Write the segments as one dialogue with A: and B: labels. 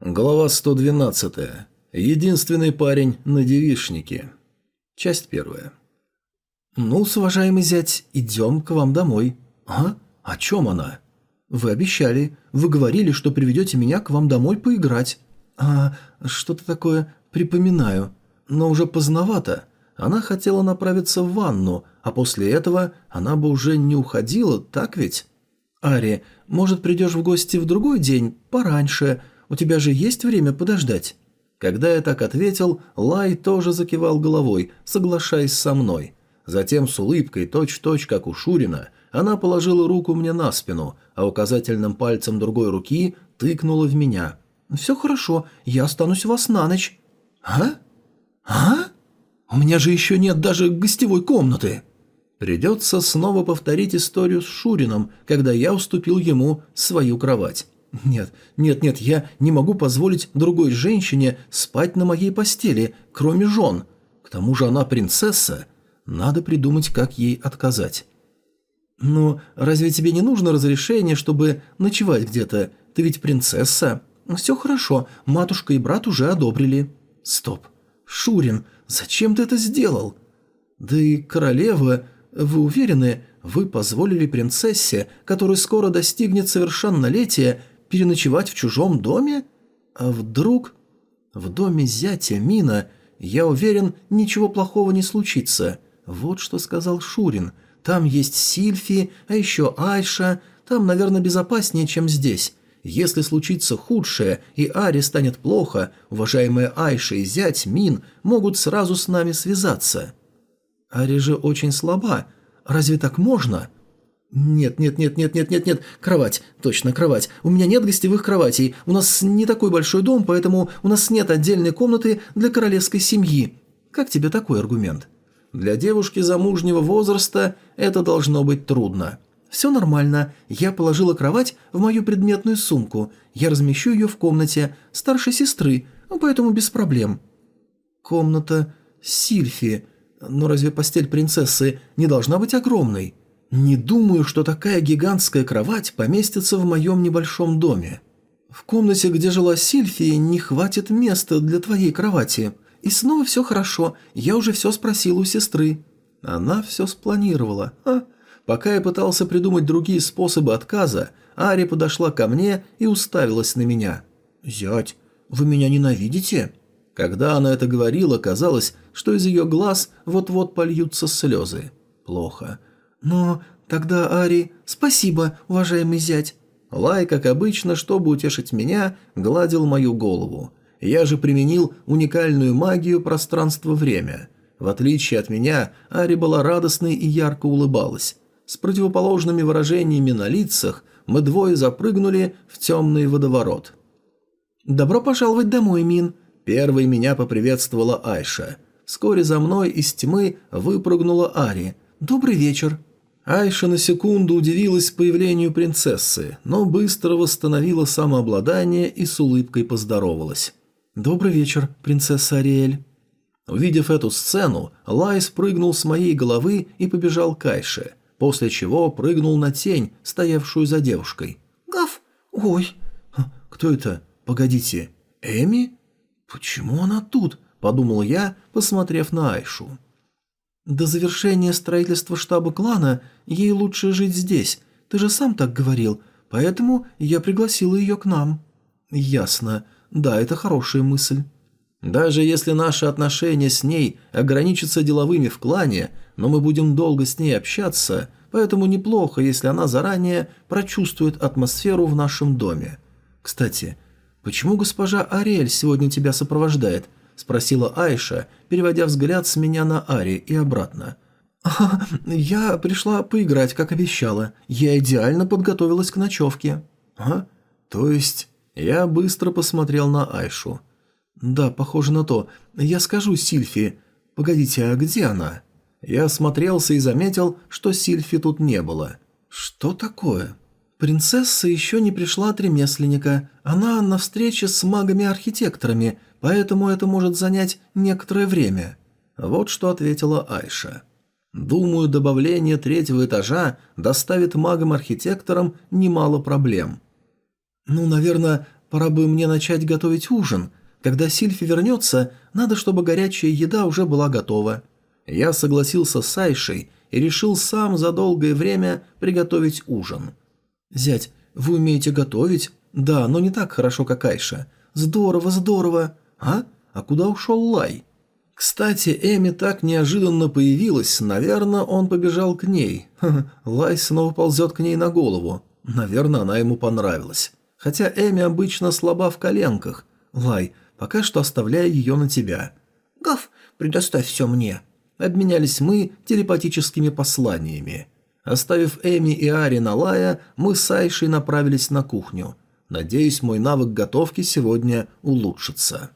A: Глава 112. Единственный парень на девишнике. Часть первая.
B: ну уважаемый зять, идем к вам домой».
A: «А? О чем она?»
B: «Вы обещали. Вы говорили, что приведете меня к вам домой поиграть». «А, что-то такое припоминаю. Но уже поздновато. Она хотела направиться в ванну, а после этого она бы уже не уходила, так ведь?» «Ари, может, придешь в гости в другой день, пораньше?» У тебя же есть время подождать?» Когда я так ответил, Лай тоже закивал головой, соглашаясь со мной. Затем с улыбкой, точь-точь, как у Шурина, она положила руку мне на спину, а указательным пальцем другой руки тыкнула в меня. «Все хорошо, я останусь у вас на ночь». «А? А? У меня же еще нет даже гостевой комнаты». Придется снова повторить историю с Шурином, когда я уступил ему свою кровать. «Нет, нет, нет, я не могу позволить другой женщине спать на моей постели, кроме жен. К тому же она принцесса. Надо придумать, как ей отказать». «Но разве тебе не нужно разрешение, чтобы ночевать где-то? Ты ведь принцесса». «Все хорошо, матушка и брат уже одобрили». «Стоп. Шурин, зачем ты это сделал?» «Да и королева, вы уверены, вы позволили принцессе, которая скоро достигнет совершеннолетия, переночевать в чужом доме? А вдруг... В доме зятя Мина, я уверен, ничего плохого не случится. Вот что сказал Шурин. Там есть Сильфи, а еще Айша. Там, наверное, безопаснее, чем здесь. Если случится худшее, и Аре станет плохо, уважаемая Айша и зять Мин могут сразу с нами связаться. Ари же очень слаба. Разве так можно?» «Нет, нет, нет, нет, нет, нет, нет, кровать, точно, кровать. У меня нет гостевых кроватей, у нас не такой большой дом, поэтому у нас нет отдельной комнаты для королевской семьи. Как тебе такой аргумент?» «Для девушки замужнего возраста это должно быть трудно». «Все нормально. Я положила кровать в мою предметную сумку. Я размещу ее в комнате старшей сестры, поэтому без проблем». «Комната Сильфи. Но разве постель принцессы не должна быть огромной?» Не думаю, что такая гигантская кровать поместится в моем небольшом доме. В комнате, где жила Сильфия, не хватит места для твоей кровати. И снова все хорошо, я уже все спросил у сестры. Она все спланировала. А? Пока я пытался придумать другие способы отказа, Ари подошла ко мне и уставилась на меня. «Зять, вы меня ненавидите?» Когда она это говорила, казалось, что из ее глаз вот-вот польются слезы. Плохо. «Но тогда, Ари, спасибо, уважаемый зять». Лай, как обычно, чтобы утешить меня, гладил мою голову. Я же применил уникальную магию пространства-время. В отличие от меня, Ари была радостной и ярко улыбалась. С противоположными выражениями на лицах мы двое запрыгнули в темный водоворот. «Добро пожаловать домой, Мин!» Первой меня поприветствовала Айша. Вскоре за мной из тьмы выпрыгнула Ари. «Добрый вечер!» Айша на секунду удивилась появлению принцессы, но быстро восстановила самообладание и с улыбкой поздоровалась. «Добрый вечер, принцесса Ариэль». Увидев эту сцену, Лай спрыгнул с моей головы и побежал к Айше, после чего прыгнул на тень, стоявшую за девушкой. «Гав! Ой!» «Кто это? Погодите, Эми? Почему она тут?» – подумал я, посмотрев на Айшу. До завершения строительства штаба клана ей лучше жить здесь. Ты же сам так говорил, поэтому я пригласила ее к нам». «Ясно. Да, это хорошая мысль». «Даже если наши отношения с ней ограничатся деловыми в клане, но мы будем долго с ней общаться, поэтому неплохо, если она заранее прочувствует атмосферу в нашем доме. Кстати, почему госпожа Ариэль сегодня тебя сопровождает? Спросила Айша, переводя взгляд с меня на Ари и обратно. «А, я пришла поиграть, как обещала. Я идеально подготовилась к ночевке». «А? То есть...» Я быстро посмотрел на Айшу. «Да, похоже на то. Я скажу Сильфи. Погодите, а где она?» Я осмотрелся и заметил, что Сильфи тут не было. «Что такое?» «Принцесса еще не пришла от ремесленника. Она на встрече с магами-архитекторами поэтому это может занять некоторое время». Вот что ответила Айша. «Думаю, добавление третьего этажа доставит магам-архитекторам немало проблем». «Ну, наверное, пора бы мне начать готовить ужин. Когда Сильфи вернется, надо, чтобы горячая еда уже была готова». Я согласился с Айшей и решил сам за долгое время приготовить ужин. «Зять, вы умеете готовить?» «Да, но не так хорошо, как Айша». «Здорово, здорово!» «А? А куда ушел Лай?» Кстати, Эми так неожиданно появилась, наверное, он побежал к ней. Ха -ха, Лай снова ползет к ней на голову. Наверное, она ему понравилась. Хотя Эми обычно слаба в коленках. Лай, пока что оставляю ее на тебя. Гав, предоставь все мне. Обменялись мы телепатическими посланиями. Оставив Эми и Ари на Лая, мы с Айшей направились на кухню. Надеюсь, мой навык готовки сегодня улучшится.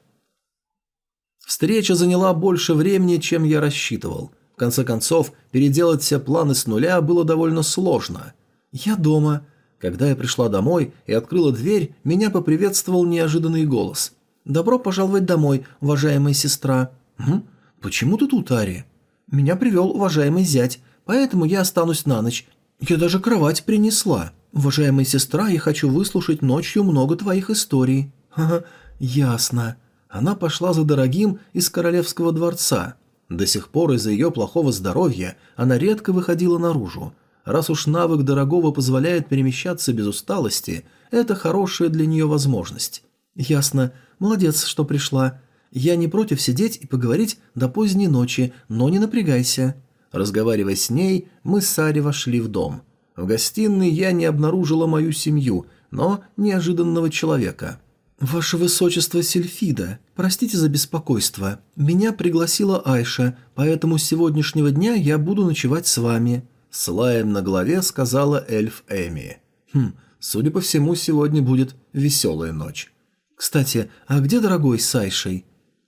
B: Встреча заняла больше времени, чем я рассчитывал. В конце концов, переделать все планы с нуля было довольно сложно. Я дома. Когда я пришла домой и открыла дверь, меня поприветствовал неожиданный голос. «Добро пожаловать домой, уважаемая сестра». «Хм? Почему ты тут, Ари?» «Меня привел уважаемый зять, поэтому я останусь на ночь. Я даже кровать принесла. Уважаемая сестра, я хочу выслушать ночью много твоих историй». «Ха-ха, ясно». Она пошла за дорогим из королевского дворца. До сих пор из-за ее плохого здоровья она редко выходила наружу. Раз уж навык дорогого позволяет перемещаться без усталости, это хорошая для нее возможность. «Ясно. Молодец, что пришла. Я не против сидеть и поговорить до поздней ночи, но не напрягайся». Разговаривая с ней, мы с Ари вошли в дом. В гостиной я не обнаружила мою семью, но неожиданного человека – «Ваше Высочество Сильфида, простите за беспокойство. Меня пригласила Айша, поэтому с сегодняшнего дня я буду ночевать с вами», — с лаем на голове сказала эльф Эми. «Хм, судя по всему, сегодня будет веселая ночь. Кстати, а где дорогой с Айшей?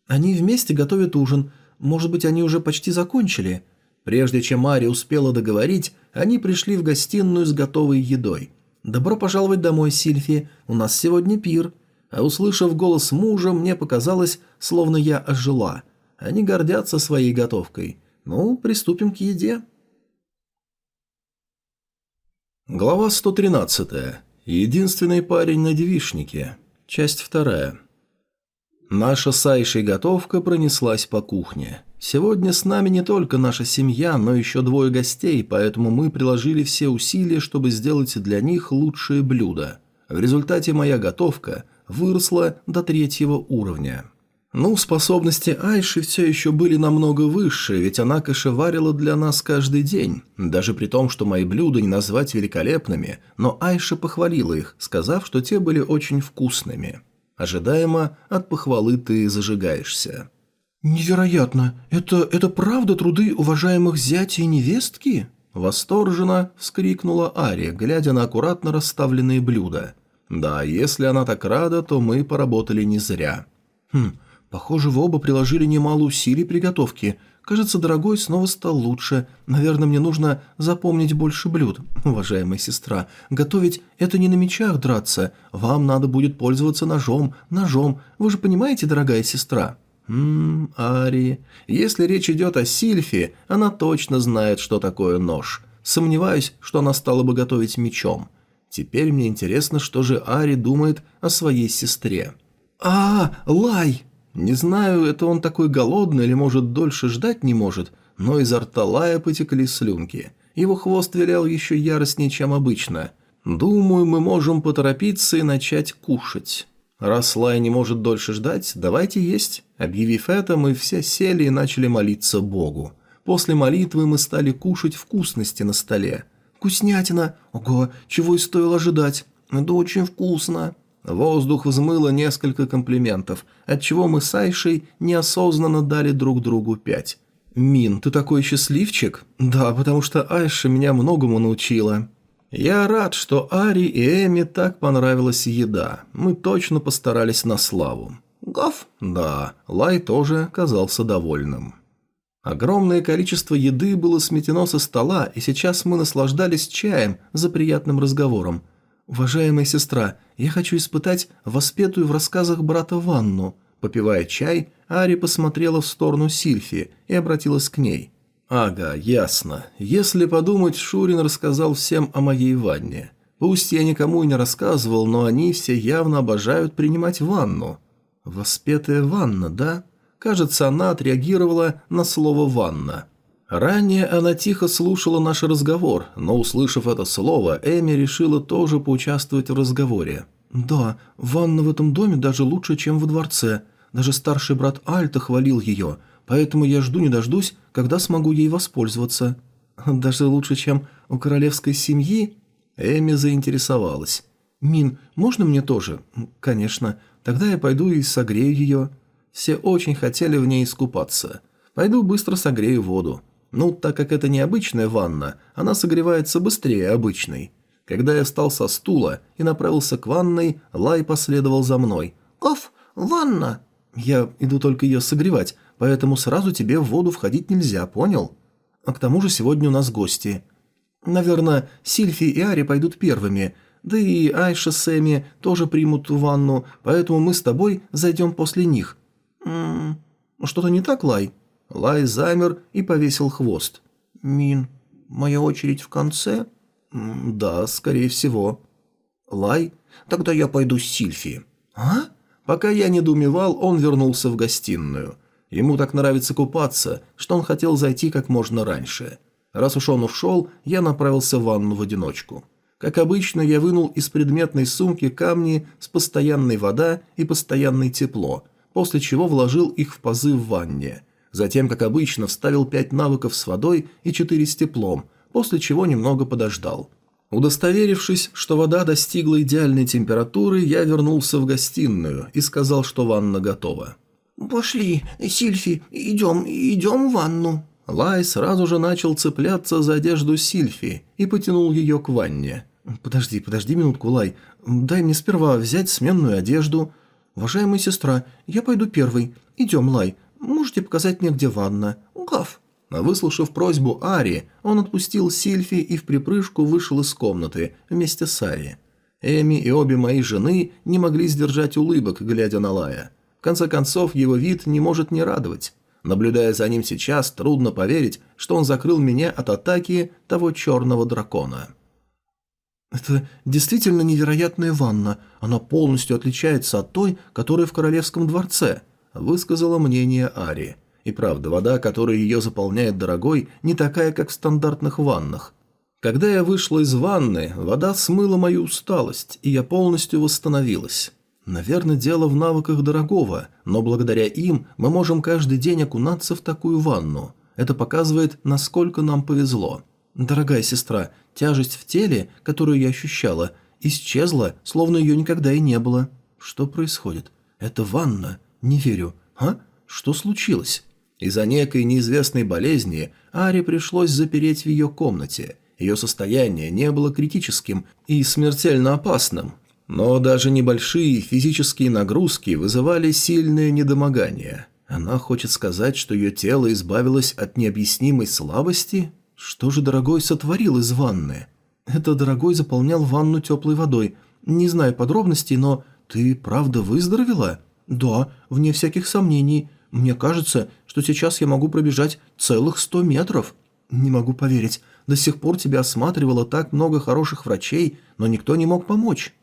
B: Они вместе готовят ужин. Может быть, они уже почти закончили?» Прежде чем Мари успела договорить, они пришли в гостиную с готовой едой. «Добро пожаловать домой, Сильфи. У нас сегодня пир», а услышав голос мужа, мне показалось, словно я ожила. Они гордятся своей готовкой. Ну, приступим к еде. Глава 113. Единственный парень на девишнике. Часть вторая. Наша с Айшей готовка пронеслась по кухне. Сегодня с нами не только наша семья, но еще двое гостей, поэтому мы приложили все усилия, чтобы сделать для них лучшее блюдо. В результате моя готовка выросла до третьего уровня. Ну, способности Айши все еще были намного выше, ведь она кошеварила для нас каждый день. Даже при том, что мои блюда не назвать великолепными, но Айша похвалила их, сказав, что те были очень вкусными. Ожидаемо, от похвалы ты зажигаешься. «Невероятно! Это, это правда труды уважаемых зятя и невестки?» Восторженно вскрикнула Ария, глядя на аккуратно расставленные блюда – да, если она так рада, то мы поработали не зря. Хм, похоже, вы оба приложили немало усилий при готовке. Кажется, дорогой снова стал лучше. Наверное, мне нужно запомнить больше блюд. Уважаемая сестра, готовить – это не на мечах драться. Вам надо будет пользоваться ножом, ножом. Вы же понимаете, дорогая сестра?» «Ммм, Ари, если речь идет о Сильфе, она точно знает, что такое нож. Сомневаюсь, что она стала бы готовить мечом. Теперь мне интересно, что же Ари думает о своей сестре. «А, Лай!» Не знаю, это он такой голодный или, может, дольше ждать не может, но изо рта Лая потекли слюнки. Его хвост вилял еще яростнее, чем обычно. Думаю, мы можем поторопиться и начать кушать. Раз Лай не может дольше ждать, давайте есть. Объявив это, мы все сели и начали молиться Богу. После молитвы мы стали кушать вкусности на столе. «Вкуснятина! Ого, чего и стоило ожидать! Это очень вкусно!» Воздух взмыло несколько комплиментов, отчего мы с Айшей неосознанно дали друг другу пять. «Мин, ты такой счастливчик?» «Да, потому что Айша меня многому научила». «Я рад, что Ари и Эми так понравилась еда. Мы точно постарались на славу». «Гав?» «Да, Лай тоже казался довольным». Огромное количество еды было сметено со стола, и сейчас мы наслаждались чаем за приятным разговором. «Уважаемая сестра, я хочу испытать воспетую в рассказах брата ванну». Попивая чай, Ари посмотрела в сторону Сильфи и обратилась к ней. «Ага, ясно. Если подумать, Шурин рассказал всем о моей ванне.
A: Пусть я никому и не рассказывал, но они все явно обожают принимать ванну. Воспетая ванна, да? Кажется, она отреагировала на слово «ванна». Ранее она тихо слушала наш разговор, но, услышав это слово, Эми решила тоже поучаствовать в разговоре. «Да, ванна в этом доме даже лучше, чем во дворце. Даже старший брат Альта хвалил ее, поэтому я жду не дождусь, когда смогу ей воспользоваться». «Даже лучше, чем у королевской семьи?» Эми заинтересовалась. «Мин, можно мне тоже?» «Конечно. Тогда я пойду и согрею ее». Все очень хотели в ней искупаться. «Пойду быстро согрею воду». Ну, так как это необычная ванна, она согревается быстрее обычной. Когда я встал со стула и направился к ванной, Лай последовал за мной. «Оф, ванна!» «Я иду только ее согревать, поэтому сразу тебе в воду входить нельзя, понял? А к тому же сегодня у нас гости. Наверное, Сильфи и Ари пойдут первыми, да и Айша с Эми тоже примут ванну, поэтому мы с тобой зайдем после них». «М -м, «Что-то не так, Лай?» Лай замер и повесил хвост. «Мин, моя очередь в конце?» «Да, скорее всего». «Лай? Тогда я пойду с Сильфи». «А?» Пока я недоумевал, он вернулся в гостиную. Ему так нравится купаться, что он хотел зайти как можно раньше. Раз уж он ушел, я направился в ванну в одиночку. Как обычно, я вынул из предметной сумки камни с постоянной вода и постоянное тепло, после чего вложил их в пазы в ванне – Затем, как обычно, вставил пять навыков с водой и четыре с теплом, после чего немного подождал. Удостоверившись, что вода достигла идеальной температуры, я вернулся в гостиную и сказал, что ванна готова.
B: «Пошли, Сильфи, идем, идем в ванну».
A: Лай сразу же начал цепляться за одежду Сильфи и потянул ее к ванне.
B: «Подожди, подожди минутку, Лай. Дай мне сперва взять сменную одежду. Уважаемая сестра, я пойду первый. Идем, Лай. Можете показать мне, где ванна? Гав».
A: Выслушав просьбу Ари, он отпустил Сильфи и в припрыжку вышел из комнаты вместе с Ари. Эми и обе мои жены не могли сдержать улыбок, глядя на Лая. В конце концов, его вид не может не радовать. Наблюдая за ним сейчас, трудно поверить, что он закрыл меня от атаки того черного дракона.
B: «Это действительно невероятная ванна. Она полностью отличается от той, которая в королевском дворце»,
A: высказала мнение Ари. И правда, вода, которая ее заполняет дорогой, не такая, как в стандартных ваннах. Когда я вышла из ванны, вода смыла мою усталость, и я полностью восстановилась. Наверное, дело в навыках дорогого, но благодаря им мы можем каждый день окунаться в такую ванну. Это показывает, насколько нам повезло. Дорогая сестра, тяжесть в теле, которую я ощущала, исчезла, словно ее никогда и не было. Что происходит? Это ванна. «Не верю. А? Что случилось?» Из-за некой неизвестной болезни Аре пришлось запереть в ее комнате. Ее состояние не было критическим и смертельно опасным. Но даже небольшие физические нагрузки вызывали сильное недомогание. Она хочет сказать, что ее тело избавилось от необъяснимой слабости? Что же дорогой сотворил из ванны? Это дорогой заполнял ванну теплой водой. Не знаю подробностей, но ты правда выздоровела? «Да, вне всяких сомнений. Мне кажется, что сейчас я могу пробежать целых сто метров. Не могу поверить. До сих пор тебя осматривало так много хороших врачей, но никто не мог помочь».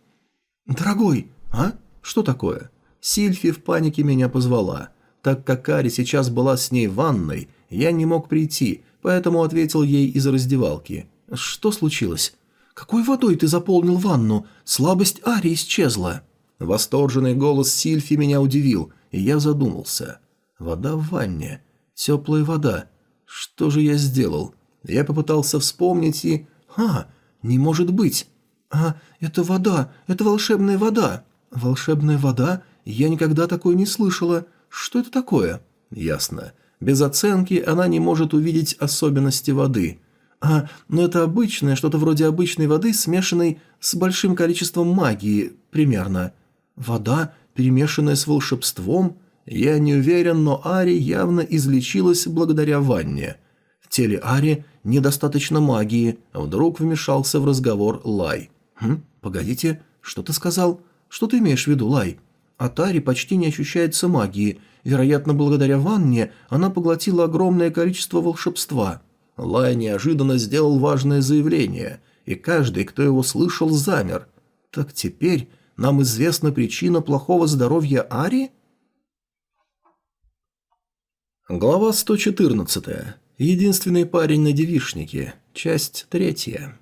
A: «Дорогой, а? Что такое?» Сильфи в панике меня позвала. Так как Кари сейчас была с ней в ванной, я не мог прийти, поэтому ответил ей из раздевалки. «Что случилось?» «Какой водой ты заполнил ванну? Слабость Ари исчезла». Восторженный голос Сильфи меня удивил, и я задумался. Вода в ванне. Теплая вода. Что же я сделал? Я попытался вспомнить и... А, не может быть. А, это вода, это волшебная вода. Волшебная вода? Я никогда такой не слышала. Что это такое? Ясно. Без оценки она не может увидеть особенности воды. А, ну это обычное, что-то вроде обычной воды, смешанной с большим количеством магии, примерно. Вода, перемешанная с волшебством? Я не уверен, но Ари явно излечилась благодаря ванне. В теле Ари недостаточно магии, вдруг вмешался в разговор Лай. «Хм, погодите, что ты сказал? Что ты имеешь в виду, Лай?» От Ари почти не ощущается магии. Вероятно, благодаря ванне она поглотила огромное количество волшебства. Лай неожиданно сделал важное заявление. и каждый, кто его слышал, замер. Так теперь нам известна причина плохого здоровья Ари? Глава 114. Единственный парень на девишнике. Часть третья.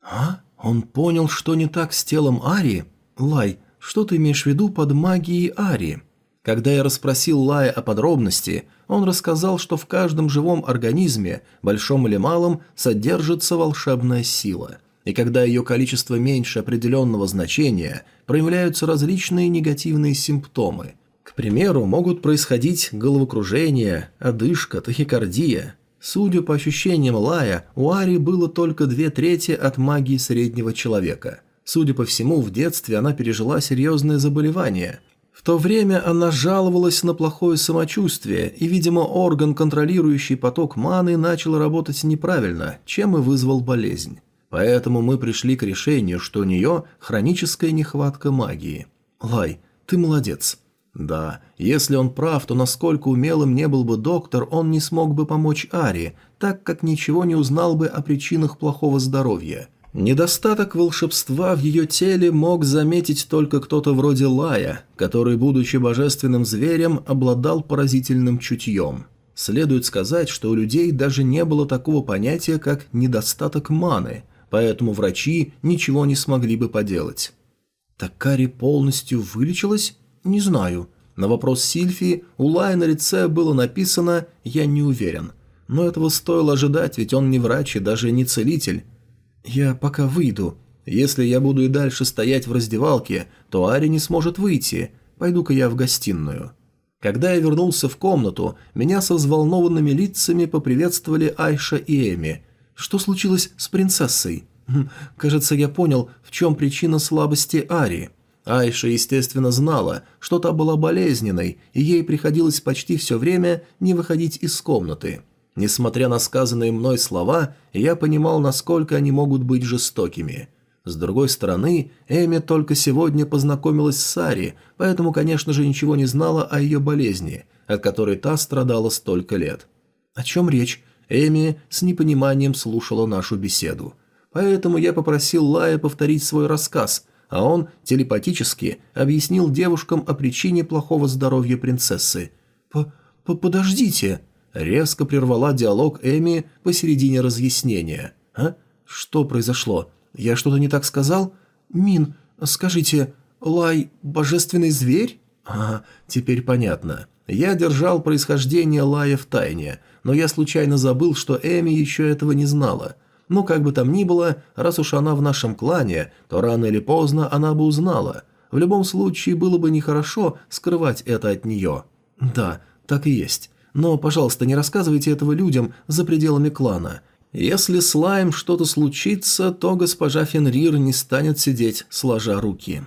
A: А? Он понял, что не так с телом Ари? Лай, что ты имеешь в виду под магией Ари? Когда я расспросил Лая о подробности, он рассказал, что в каждом живом организме, большом или малом, содержится волшебная сила. И когда ее количество меньше определенного значения, проявляются различные негативные симптомы. К примеру, могут происходить головокружение, одышка, тахикардия. Судя по ощущениям Лая, у Ари было только две трети от магии среднего человека. Судя по всему, в детстве она пережила серьезное заболевание – в то время она жаловалась на плохое самочувствие, и, видимо, орган, контролирующий поток маны, начал работать неправильно, чем и вызвал болезнь. Поэтому мы пришли к решению, что у нее хроническая нехватка магии. Лай, ты молодец. Да, если он прав, то насколько умелым не был бы доктор, он не смог бы помочь Ари, так как ничего не узнал бы о причинах плохого здоровья – Недостаток волшебства в ее теле мог заметить только кто-то вроде Лая, который, будучи божественным зверем, обладал поразительным чутьем. Следует сказать, что у людей даже не было такого понятия, как недостаток маны, поэтому врачи ничего не смогли бы поделать. Так Кари полностью вылечилась? Не знаю. На вопрос Сильфии у Лая на лице было написано «Я не уверен». Но этого стоило ожидать, ведь он не врач и даже не целитель, «Я пока выйду. Если я буду и дальше стоять в раздевалке, то Ари не сможет выйти. Пойду-ка я в гостиную». Когда я вернулся в комнату, меня со взволнованными лицами поприветствовали Айша и Эми. Что случилось с принцессой? Хм, кажется, я понял, в чем причина слабости Ари. Айша, естественно, знала, что та была болезненной, и ей приходилось почти все время не выходить из комнаты. Несмотря на сказанные мной слова, я понимал, насколько они могут быть жестокими. С другой стороны, Эми только сегодня познакомилась с Сари, поэтому, конечно же, ничего не знала о ее болезни, от которой та страдала столько лет. О чем речь? Эми с непониманием слушала нашу беседу. Поэтому я попросил Лая повторить свой рассказ, а он телепатически объяснил девушкам о причине плохого здоровья принцессы. «П «Подождите!» Резко прервала диалог Эми посередине разъяснения. «А? Что произошло? Я что-то не так сказал? Мин, скажите, Лай – божественный зверь?» «А, теперь понятно. Я держал происхождение Лая в тайне, но я случайно забыл, что Эми еще этого не знала. Но как бы там ни было, раз уж она в нашем клане, то рано или поздно она бы узнала. В любом случае было бы нехорошо скрывать это от нее. Да, так и есть. Но, пожалуйста, не рассказывайте этого людям за пределами клана. Если с Лаем что-то случится, то госпожа Фенрир не станет сидеть, сложа руки».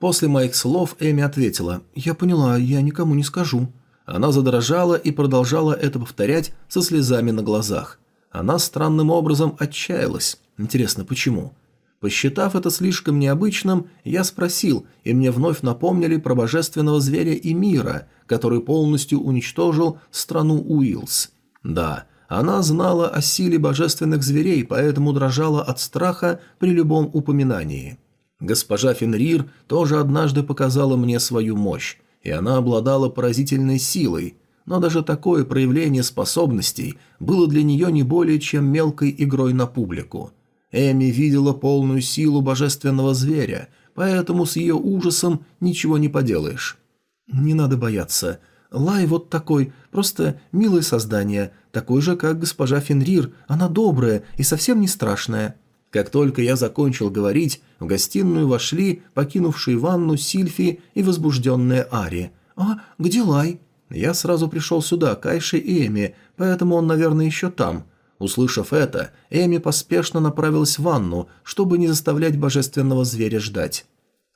A: После моих слов Эми ответила «Я поняла, я никому не скажу». Она задрожала и продолжала это повторять со слезами на глазах. Она странным образом отчаялась. Интересно, почему? Посчитав это слишком необычным, я спросил, и мне вновь напомнили про божественного зверя и мира, который полностью уничтожил страну Уилс. Да, она знала о силе божественных зверей, поэтому дрожала от страха при любом упоминании. Госпожа Фенрир тоже однажды показала мне свою мощь, и она обладала поразительной силой, но даже такое проявление способностей было для нее не более чем мелкой игрой на публику – Эми видела полную силу божественного зверя, поэтому с ее ужасом ничего не поделаешь. Не надо бояться. Лай вот такой, просто милое создание, такой же, как госпожа Фенрир, она добрая и совсем не страшная. Как только я закончил говорить, в гостиную вошли покинувшие ванну Сильфи и возбужденная Ари. «А, где Лай?» Я сразу пришел сюда, к Айше и Эми, поэтому он, наверное, еще там. Услышав это, Эми поспешно направилась в ванну, чтобы не заставлять божественного зверя ждать.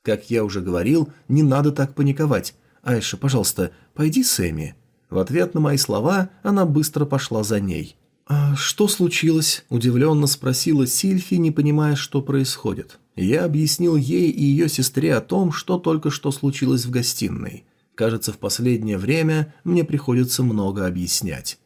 A: Как я уже говорил, не надо так паниковать. Айша, пожалуйста, пойди с Эми. В ответ на мои слова она быстро пошла за ней. «А что случилось?» – удивленно спросила Сильфи, не понимая, что происходит. Я объяснил ей и ее сестре о том, что только что случилось в гостиной. Кажется, в последнее время мне приходится много объяснять.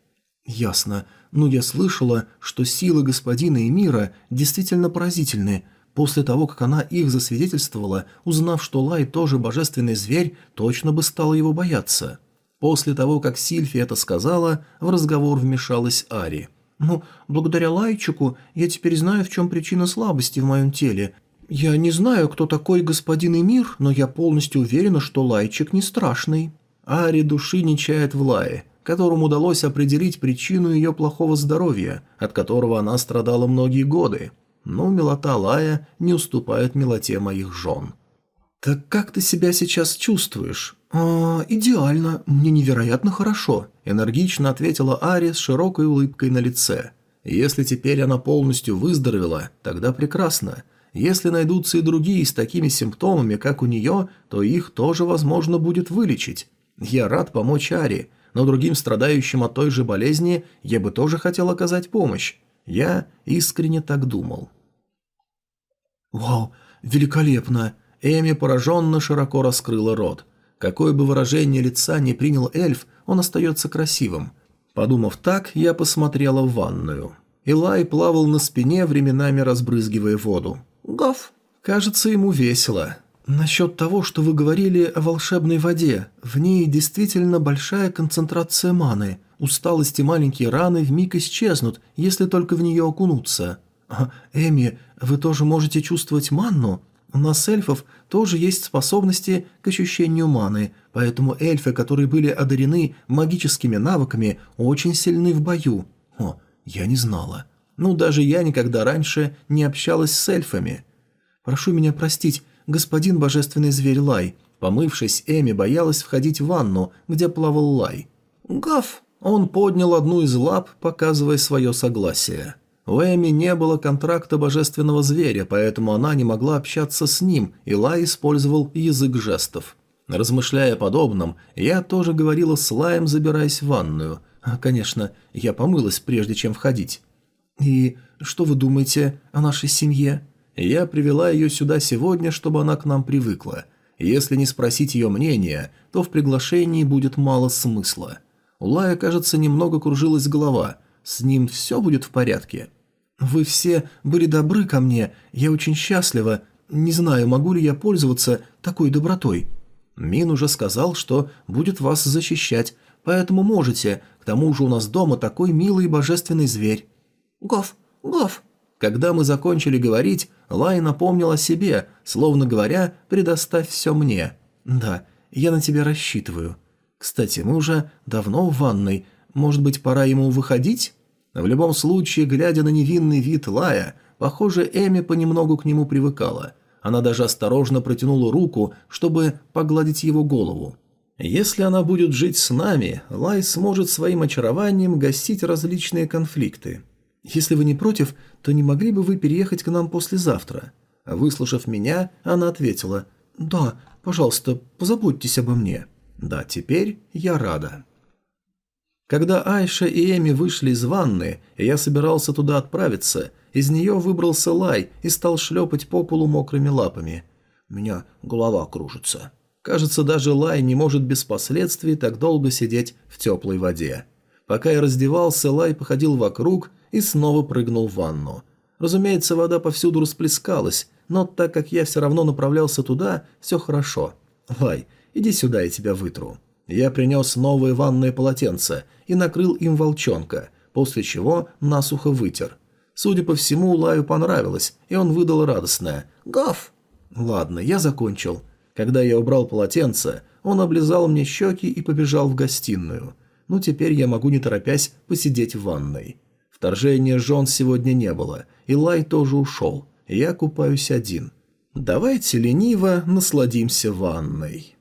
B: «Ясно. Ну, я слышала, что силы господина Эмира действительно поразительны. После того, как она их засвидетельствовала, узнав, что Лай тоже божественный зверь, точно бы стала его бояться». После того, как Сильфи это сказала, в разговор вмешалась Ари. «Ну, благодаря Лайчику я теперь знаю, в чем причина слабости в моем теле. Я не знаю, кто такой господин Эмир, но я полностью уверена, что Лайчик не страшный». Ари души не чает в Лае, которому удалось определить причину ее плохого здоровья, от которого она страдала многие годы. Но милота Лая не уступает милоте моих жен. «Так как ты себя сейчас чувствуешь?» «А, идеально, мне невероятно хорошо», – энергично ответила Ари с широкой улыбкой на лице. «Если теперь она полностью выздоровела, тогда прекрасно. Если найдутся и другие с такими симптомами, как у нее, то их тоже возможно будет вылечить. Я рад помочь Ари, но другим страдающим от той же болезни я бы тоже хотел оказать помощь. Я искренне так думал». «Вау, великолепно!» Эми пораженно широко раскрыла рот – Какое бы выражение лица ни принял эльф, он остается красивым. Подумав так, я посмотрела в ванную. Илай плавал на спине, временами разбрызгивая воду. «Гав!» Кажется, ему весело. «Насчет того, что вы говорили о волшебной воде, в ней действительно большая концентрация маны. Усталость и маленькие раны вмиг исчезнут, если только в нее окунуться. А, Эми, вы тоже можете чувствовать манну? У нас, эльфов, тоже есть способности к ощущению маны, поэтому эльфы, которые были одарены магическими навыками, очень сильны в бою. О, я не знала. Ну, даже я никогда раньше не общалась с эльфами. Прошу меня простить, господин божественный зверь Лай. Помывшись, Эми боялась входить в ванну, где плавал Лай. Гав! Он поднял одну из лап, показывая свое согласие. У Эми не было контракта божественного зверя, поэтому она не могла общаться с ним, и Лай использовал язык жестов. Размышляя о подобном, я тоже говорила с Лаем, забираясь в ванную. А, конечно, я помылась, прежде чем входить. «И что вы думаете о нашей семье?» Я привела ее сюда сегодня, чтобы она к нам привыкла. Если не спросить ее мнения, то в приглашении будет мало смысла. У Лая, кажется, немного кружилась голова. С ним все будет в порядке. «Вы все были добры ко мне, я очень счастлива. Не знаю, могу ли я пользоваться такой добротой». Мин уже сказал, что будет вас защищать, поэтому можете, к тому же у нас дома такой милый божественный зверь. Гов, гов. Когда мы закончили говорить, Лай напомнил о себе, словно говоря, предоставь все мне. Да, я на тебя рассчитываю. Кстати, мы уже давно в ванной, может быть, пора ему выходить? В любом случае, глядя на невинный вид Лая, похоже, Эми понемногу к нему привыкала. Она даже осторожно протянула руку, чтобы погладить его голову. Если она будет жить с нами, Лай сможет своим очарованием гасить различные конфликты. Если вы не против, то не могли бы вы переехать к нам послезавтра? Выслушав меня, она ответила «Да, пожалуйста, позаботьтесь обо мне». Да, теперь я рада. Когда Айша и Эми вышли из ванны, и я собирался туда отправиться, из нее выбрался Лай и стал шлепать по полу мокрыми лапами. У меня голова кружится. Кажется, даже Лай не может без последствий так долго сидеть в теплой воде. Пока я раздевался, Лай походил вокруг и снова прыгнул в ванну. Разумеется, вода повсюду расплескалась, но так как я все равно направлялся туда, все хорошо. Лай, иди сюда, я тебя вытру. Я принес новое ванное полотенце и накрыл им волчонка, после чего насухо вытер. Судя по всему, Лаю понравилось, и он выдал радостное «Гав!». Ладно, я закончил. Когда я убрал полотенце, он облизал мне щеки и побежал в гостиную. Ну, теперь я могу не торопясь посидеть в ванной. Вторжения жен сегодня не было, и Лай тоже ушел. Я купаюсь один. Давайте лениво насладимся ванной.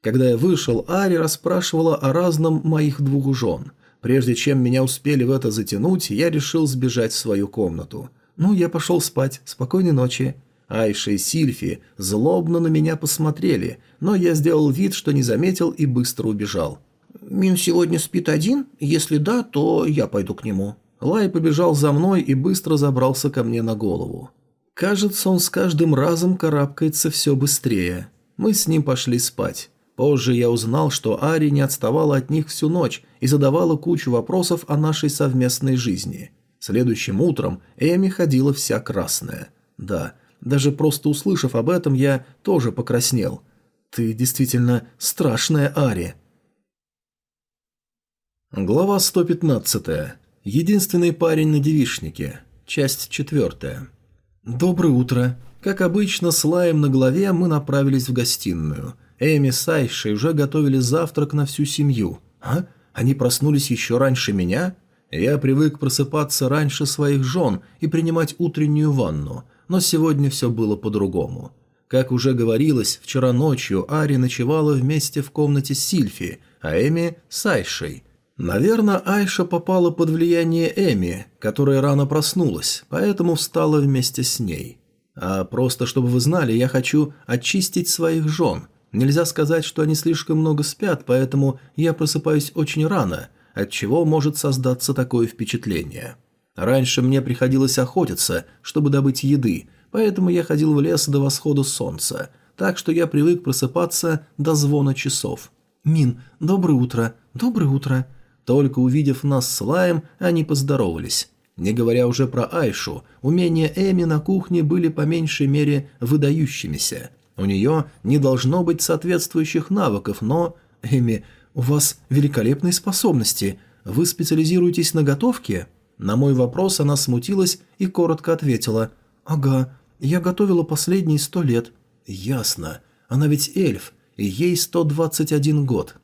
B: Когда я вышел, Ари расспрашивала о разном моих двух жен. Прежде чем меня успели в это затянуть, я решил сбежать в свою комнату. Ну, я пошел спать. Спокойной ночи. Айша и Сильфи злобно на меня посмотрели, но я сделал вид, что не заметил и быстро убежал. «Мин сегодня спит один? Если да, то я пойду к нему». Лай побежал за мной и быстро забрался ко мне на голову. Кажется, он с каждым разом карабкается все быстрее. Мы с ним пошли спать.
A: Позже я узнал, что Ари не отставала от них всю ночь и задавала кучу вопросов о нашей совместной жизни. Следующим утром Эми ходила вся красная. Да, даже просто услышав об этом, я тоже покраснел. «Ты действительно страшная, Ари». Глава 115. Единственный парень на девишнике. Часть 4. Доброе утро. Как обычно, с лаем на голове мы направились в гостиную – Эми с Айшей уже готовили завтрак на всю семью. А? Они проснулись еще раньше меня? Я привык просыпаться раньше своих жен и принимать утреннюю ванну, но сегодня все было по-другому. Как уже говорилось, вчера ночью Ари ночевала вместе в комнате Сильфи, а Эми с Айшей. Наверное, Айша попала под влияние Эми, которая рано проснулась, поэтому встала вместе с ней. А просто, чтобы вы знали, я хочу очистить своих жен – Нельзя сказать, что они слишком много спят, поэтому я просыпаюсь очень рано, отчего может создаться такое впечатление. Раньше мне приходилось охотиться, чтобы добыть еды, поэтому я ходил в лес до восхода солнца, так что я привык просыпаться до звона часов. «Мин, доброе утро, доброе утро». Только увидев нас с Лаем, они поздоровались. Не говоря уже про Айшу, умения Эми на кухне были по меньшей мере выдающимися. У нее не должно быть соответствующих навыков, но... Эми, у вас великолепные способности. Вы специализируетесь на готовке?» На мой вопрос она смутилась и коротко ответила. «Ага, я готовила последние сто лет». «Ясно. Она ведь эльф, и ей 121 год».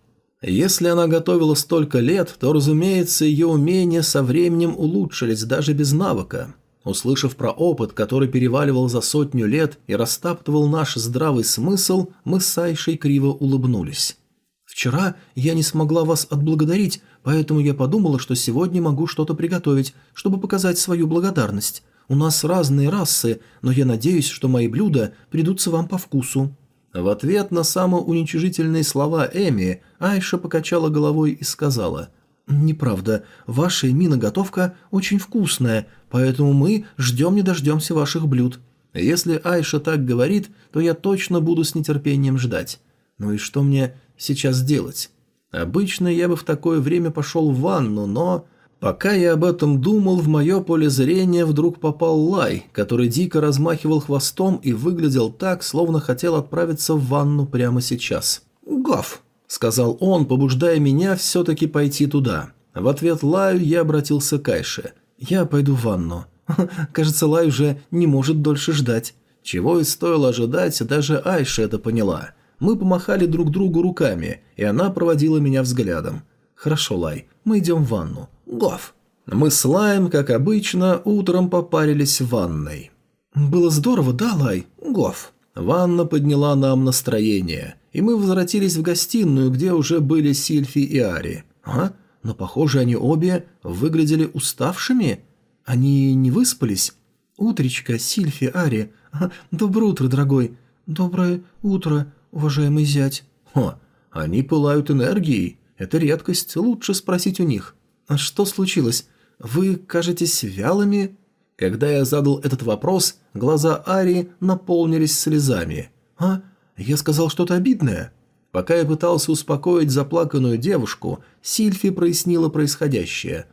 A: Если она готовила столько лет, то, разумеется, ее умения со временем улучшились даже без навыка. Услышав про опыт, который переваливал за сотню лет и растаптывал наш здравый смысл, мы с Айшей криво улыбнулись. «Вчера я не смогла вас отблагодарить, поэтому я подумала, что сегодня могу что-то приготовить, чтобы показать свою благодарность. У нас разные расы, но я надеюсь, что мои блюда придутся вам по вкусу». В ответ на самоуничижительные слова Эми Айша покачала головой и сказала – «Неправда. Ваша мина-готовка очень вкусная, поэтому мы ждем не дождемся ваших блюд. Если Айша так говорит, то я точно буду с нетерпением ждать. Ну и что мне сейчас делать? Обычно я бы в такое время пошел в ванну, но... Пока я об этом думал, в мое поле зрения вдруг попал Лай, который дико размахивал хвостом и выглядел так, словно хотел отправиться в ванну прямо сейчас. «Гав!» – сказал он, побуждая меня все-таки пойти туда. В ответ Лаю я обратился к Айше. «Я пойду в ванну». Кажется, Лай уже не может дольше ждать. Чего и стоило ожидать, даже Айша это поняла. Мы помахали друг другу руками, и она проводила меня взглядом. «Хорошо, Лай, мы идем в ванну». «Гов». Мы с Лаем, как обычно, утром попарились в ванной. «Было здорово, да, Лай?» «Гов». Ванна подняла нам настроение, и мы возвратились в гостиную, где уже были Сильфи и Ари. А? Но, похоже, они обе выглядели уставшими. Они не выспались. Утречка, Сильфи, Ари. А, доброе утро, дорогой. Доброе утро, уважаемый зять. О, они пылают энергией. Это редкость, лучше спросить у них. А что случилось? Вы кажетесь вялыми? Когда я задал этот вопрос, глаза Ари наполнились слезами. «А? Я сказал что-то обидное?» Пока я пытался успокоить заплаканную девушку, Сильфи прояснила происходящее.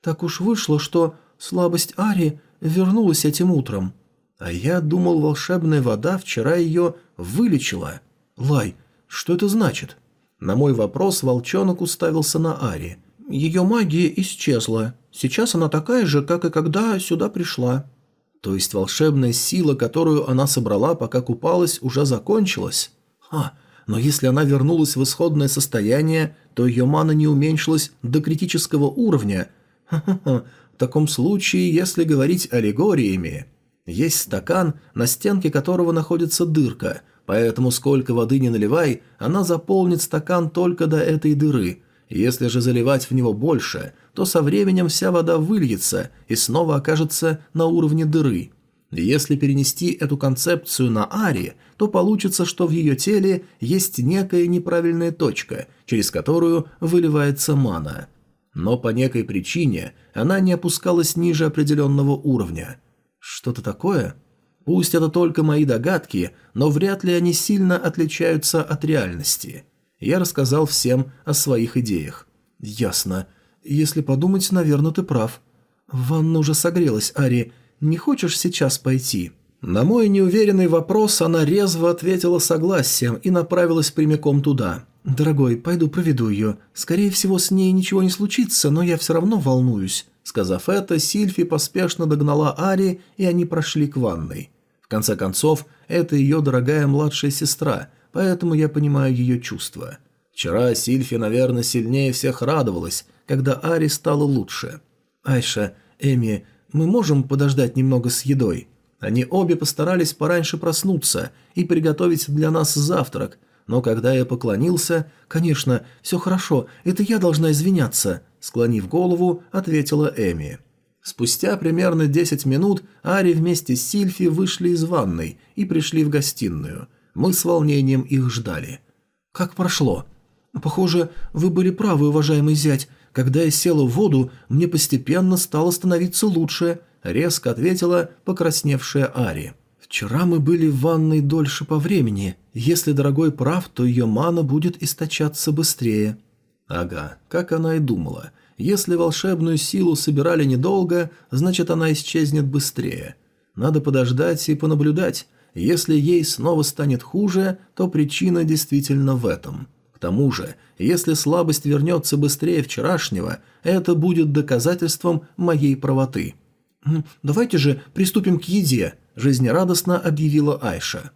A: «Так уж вышло, что слабость Ари вернулась этим утром. А я думал, волшебная вода вчера ее вылечила. Лай, что это значит?» На мой вопрос волчонок уставился на Ари. «Ее магия исчезла. Сейчас она такая же, как и когда сюда пришла. То есть волшебная сила, которую она собрала, пока купалась, уже закончилась? А, но если она вернулась в исходное состояние, то ее мана не уменьшилась до критического уровня. В таком случае, если говорить аллегориями... Есть стакан, на стенке которого находится дырка, поэтому сколько воды не наливай, она заполнит стакан только до этой дыры. Если же заливать в него больше, то со временем вся вода выльется и снова окажется на уровне дыры. Если перенести эту концепцию на Ари, то получится, что в ее теле есть некая неправильная точка, через которую выливается мана. Но по некой причине она не опускалась ниже определенного уровня. Что-то такое? Пусть это только мои догадки, но вряд ли они сильно отличаются от реальности. Я рассказал всем о своих идеях.
B: «Ясно. Если подумать, наверное, ты прав. Ванна уже согрелась, Ари. Не хочешь сейчас пойти?»
A: На мой неуверенный вопрос она резво ответила согласием и направилась прямиком туда.
B: «Дорогой, пойду проведу ее. Скорее всего, с ней ничего не случится, но я все равно волнуюсь».
A: Сказав это, Сильфи поспешно догнала Ари, и они прошли к ванной. В конце концов, это ее дорогая младшая сестра, поэтому я понимаю ее чувства. Вчера Сильфи, наверное, сильнее всех радовалась, когда Ари стала лучше.
B: «Айша, Эми, мы можем подождать немного с едой?»
A: Они обе постарались пораньше проснуться и приготовить для нас завтрак, но когда я поклонился,
B: «Конечно, все хорошо, это я должна извиняться»,
A: склонив голову, ответила Эми. Спустя примерно 10 минут Ари вместе с Сильфи вышли из ванной и пришли в гостиную. Мы с волнением их ждали.
B: «Как прошло?» «Похоже, вы были правы, уважаемый зять. Когда я села в воду, мне постепенно стало становиться лучше», — резко ответила покрасневшая Ари. «Вчера мы были в ванной дольше по времени. Если дорогой прав, то ее мана будет источаться быстрее».
A: Ага, как она и думала. Если волшебную силу собирали недолго, значит она исчезнет быстрее. Надо подождать и понаблюдать. Если ей снова станет хуже, то причина действительно в этом. Тому же, если слабость вернется быстрее вчерашнего, это будет доказательством моей правоты.
B: «Давайте же приступим к еде», – жизнерадостно объявила Айша.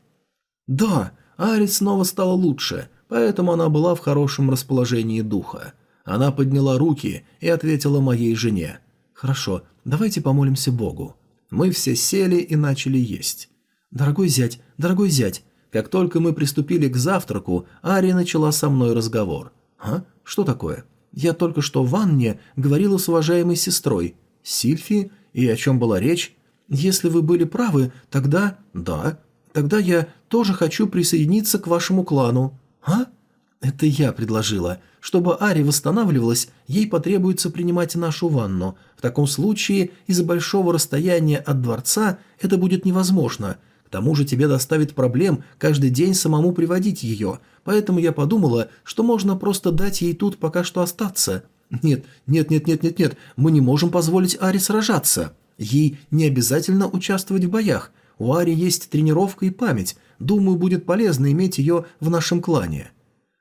A: «Да, Арис снова стала лучше поэтому она была в хорошем расположении духа. Она подняла руки и ответила моей жене.
B: «Хорошо, давайте помолимся Богу».
A: Мы все сели и начали есть.
B: «Дорогой зять, дорогой зять».
A: Как только мы приступили к завтраку, Ари начала со мной разговор.
B: «А? Что такое?» «Я только что в ванне говорила с уважаемой сестрой. Сильфи? И о чем была речь?» «Если вы были правы, тогда...» «Да. Тогда я тоже хочу присоединиться к вашему клану». «А? Это я предложила. Чтобы Ари восстанавливалась, ей потребуется принимать нашу ванну. В таком случае, из-за большого расстояния от дворца это будет невозможно. К тому же тебе доставит проблем каждый день самому приводить ее, поэтому я подумала, что можно просто дать ей тут пока что остаться. Нет, нет, нет, нет, нет, нет, мы не можем позволить Ари сражаться. Ей не обязательно участвовать в боях. У Ари есть тренировка и память. Думаю, будет полезно иметь ее в нашем клане.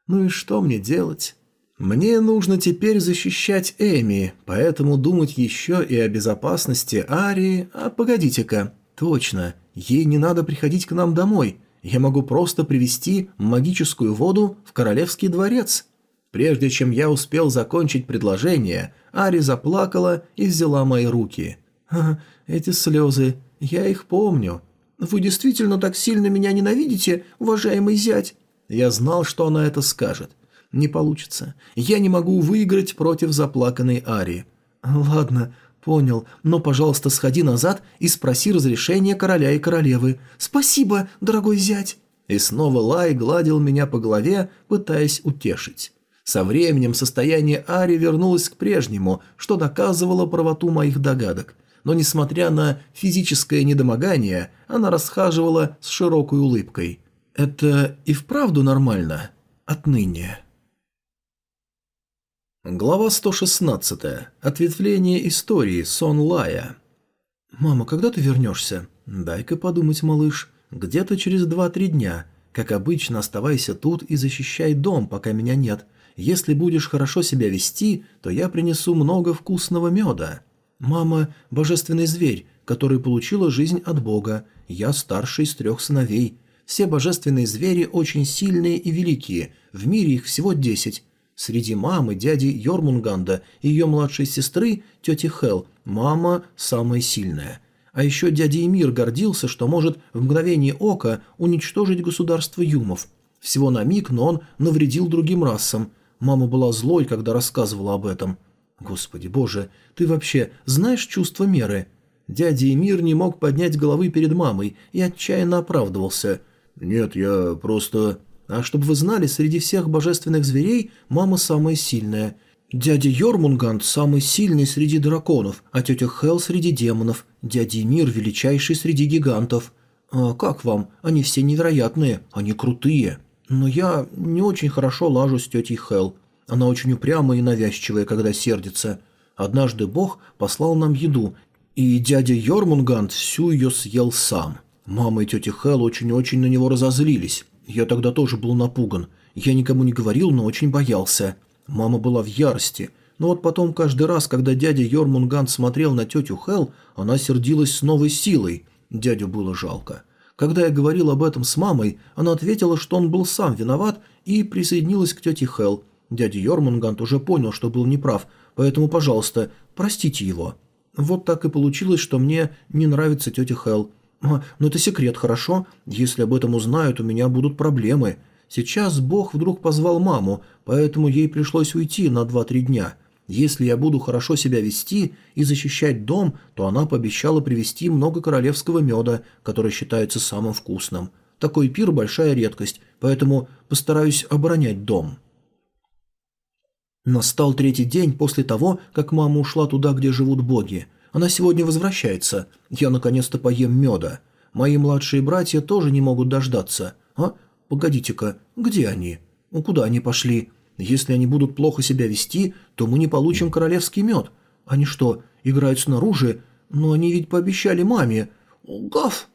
A: Ну и что мне делать? Мне нужно теперь защищать Эми, поэтому думать еще и о безопасности Ари... А погодите-ка, точно, ей не надо приходить к нам домой. Я могу просто привести магическую воду в королевский дворец. Прежде чем я успел закончить предложение, Ари заплакала и взяла мои руки.
B: «Ха, эти слезы, я их помню. «Вы действительно так сильно меня ненавидите, уважаемый зять?»
A: Я знал, что она это скажет. Не получится. Я не могу выиграть против заплаканной Ари.
B: «Ладно, понял, но, пожалуйста, сходи назад и спроси разрешения короля и королевы. Спасибо, дорогой зять!»
A: И снова Лай гладил меня по голове, пытаясь утешить. Со временем состояние Ари вернулось к прежнему, что доказывало правоту моих догадок но, несмотря на физическое недомогание, она расхаживала с широкой улыбкой. «Это и вправду нормально? Отныне». Глава 116. Ответвление истории Сон Лая.
B: «Мама, когда ты вернешься?»
A: «Дай-ка подумать, малыш. Где-то через два-три дня. Как обычно, оставайся тут и защищай дом, пока меня нет. Если будешь хорошо себя вести, то я принесу много вкусного меда».
B: Мама – божественный зверь, который получила жизнь от Бога. Я старший из трех сыновей. Все божественные звери очень сильные и великие, в мире их всего десять. Среди мамы, дяди Йормунганда и ее младшей сестры, тети Хел, мама самая сильная. А еще дядя Эмир гордился, что может в мгновение ока уничтожить государство Юмов. Всего на миг, но он навредил другим расам. Мама была злой, когда рассказывала об этом. Господи боже, ты вообще знаешь чувство меры? Дядя Эмир не мог поднять головы перед мамой и отчаянно оправдывался. Нет, я просто... А чтобы вы знали, среди всех божественных зверей мама самая сильная. Дядя Йормунганд самый сильный среди драконов, а тетя Хел среди демонов. Дядя Эмир величайший среди гигантов. А как вам? Они все невероятные, они крутые. Но я не очень хорошо лажу с тетей Хел. Она очень упрямая и навязчивая, когда сердится. Однажды Бог послал нам еду, и дядя Йормунганд всю ее съел сам. Мама и тетя Хел очень-очень на него разозлились. Я тогда тоже был напуган. Я никому не говорил, но очень боялся. Мама была в ярости. Но вот потом каждый раз, когда дядя Йормунганд смотрел на тетю Хел, она сердилась с новой силой. Дядю было жалко. Когда я говорил об этом с мамой, она ответила, что он был сам виноват и присоединилась к тете Хел. Дядя Йормунгант уже понял, что был неправ, поэтому, пожалуйста, простите его. Вот так и получилось, что мне не нравится тетя Хел. Но это секрет, хорошо? Если об этом узнают, у меня будут проблемы. Сейчас Бог вдруг позвал маму, поэтому ей пришлось уйти на 2-3 дня. Если я буду хорошо себя вести и защищать дом, то она пообещала привезти много королевского меда, который считается самым вкусным. Такой пир – большая редкость, поэтому постараюсь оборонять дом. Настал третий день после того, как мама ушла туда, где живут боги. Она сегодня возвращается. Я наконец-то поем меда. Мои младшие братья тоже не могут дождаться. А? Погодите-ка, где они? Куда они пошли? Если они будут плохо себя вести, то мы не получим королевский мед. Они что, играют снаружи? Но они ведь пообещали маме. Гав!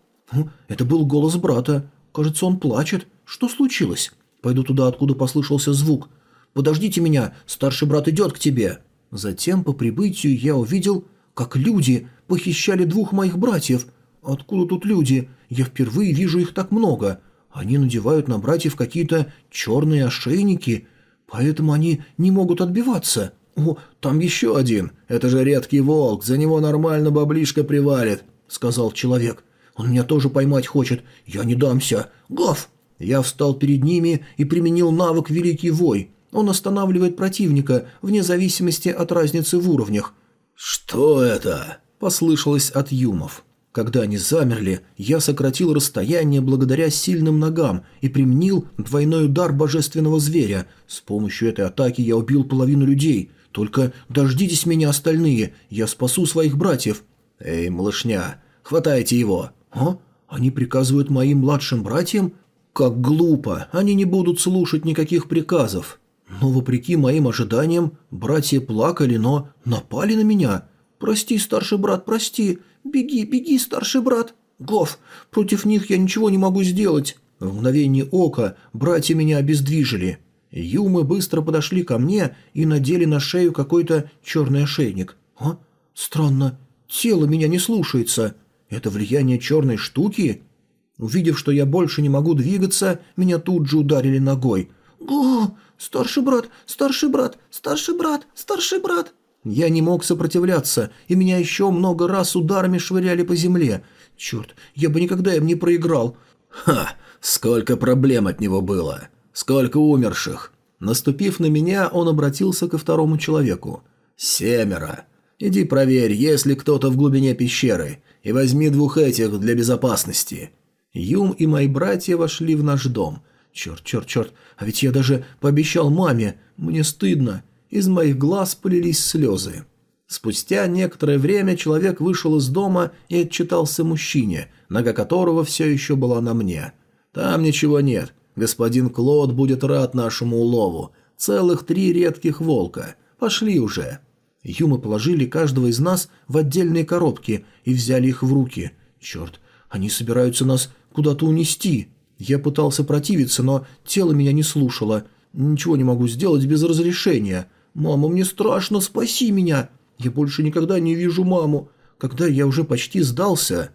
B: Это был голос брата. Кажется, он плачет. Что случилось? Пойду туда, откуда послышался звук. Подождите меня, старший брат идет к тебе. Затем по прибытию я увидел, как люди похищали двух моих братьев. Откуда тут люди? Я впервые вижу их так много. Они надевают на братьев какие-то черные ошейники – Поэтому они не могут отбиваться. О, там еще один. Это же редкий волк, за него нормально баблишка привалит, сказал человек. Он меня тоже поймать хочет. Я не дамся. Гав! Я встал перед ними и применил навык Великий Вой. Он останавливает противника, вне зависимости от разницы в уровнях. «Что это?» – послышалось от Юмов. Когда они замерли, я сократил расстояние благодаря сильным ногам и применил двойной удар божественного зверя. С помощью этой атаки я убил половину людей. Только дождитесь меня остальные, я спасу своих братьев. Эй, малышня, хватайте его. А? Они приказывают моим младшим братьям? Как глупо, они не будут слушать никаких приказов. Но вопреки моим ожиданиям, братья плакали, но напали на меня. Прости, старший брат, прости. «Беги, беги, старший брат!» «Гоф, против них я ничего не могу сделать!» В мгновение ока братья меня обездвижили. Юмы быстро подошли ко мне и надели на шею какой-то черный ошейник. «А? Странно, тело меня не слушается. Это влияние черной штуки?» Увидев, что я больше не могу двигаться, меня тут же ударили ногой. «Го! Старший брат! Старший брат! Старший брат! Старший брат!» Я не мог сопротивляться, и меня еще много раз ударами швыряли по земле. Черт, я бы никогда им не проиграл. Ха, сколько проблем от него было. Сколько умерших. Наступив на меня, он обратился ко второму человеку. «Семеро. Иди проверь, есть ли кто-то в глубине пещеры, и возьми двух этих для безопасности». Юм и мои братья вошли в наш дом. Черт, черт, черт, а ведь я даже пообещал маме. Мне стыдно. Из моих глаз полились слезы. Спустя некоторое время человек вышел из дома и отчитался мужчине, нога которого все еще была на мне. «Там ничего нет. Господин Клод будет рад нашему улову. Целых три редких волка. Пошли уже». Юмы положили каждого из нас в отдельные коробки и взяли их в руки. «Черт, они собираются нас куда-то унести». Я пытался противиться, но тело меня не слушало. Ничего не могу сделать без разрешения. «Мама, мне страшно, спаси меня! Я больше никогда не вижу маму. Когда я уже почти сдался...»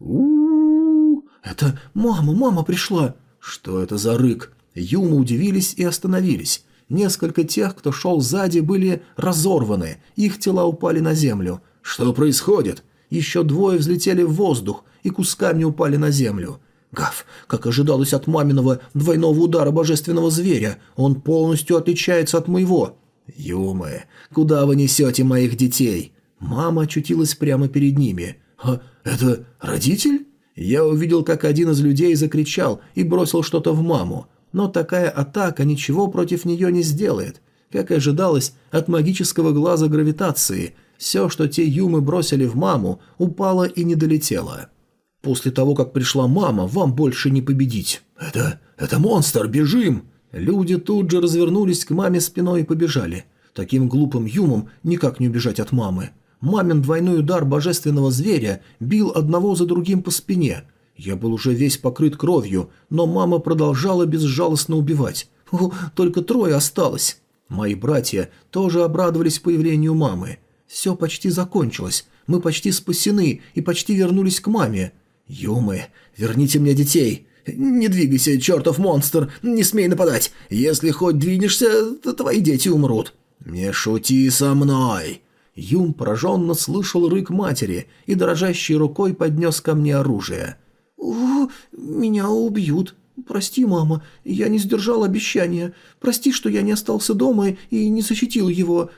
B: у, Это мама, мама пришла!» «Что это за рык?» Юмы удивились и остановились. Несколько тех, кто шел сзади, были разорваны, их тела упали на землю. «Что происходит?» Еще двое взлетели в воздух и кусками упали на землю. Гав, как ожидалось от маминого двойного удара божественного зверя, он полностью отличается от моего. «Юмы, куда вы несете моих детей?» Мама очутилась прямо перед ними. «А это родитель?» Я увидел, как один из людей закричал и бросил что-то в маму. Но такая атака ничего против нее не сделает. Как и ожидалось, от магического глаза гравитации все, что те юмы бросили в маму, упало и не долетело. После того, как пришла мама, вам больше не победить.
A: «Это... это монстр! Бежим!» Люди тут же развернулись к маме спиной и побежали. Таким глупым юмом никак не убежать от мамы. Мамин двойной удар божественного зверя бил одного за другим по спине. Я был уже весь покрыт кровью, но мама продолжала безжалостно убивать. О, только трое осталось. Мои братья тоже обрадовались появлению мамы. Все почти закончилось. Мы почти спасены и почти вернулись к маме. Юмы, верните мне детей. Не двигайся, чертов монстр, не смей нападать. Если хоть двинешься, то твои дети умрут. Не шути со мной. Юм пораженно слышал рык матери и дрожащей рукой поднес ко мне оружие. «О, меня убьют. Прости, мама, я не сдержал обещания. Прости, что я не остался дома и не защитил его.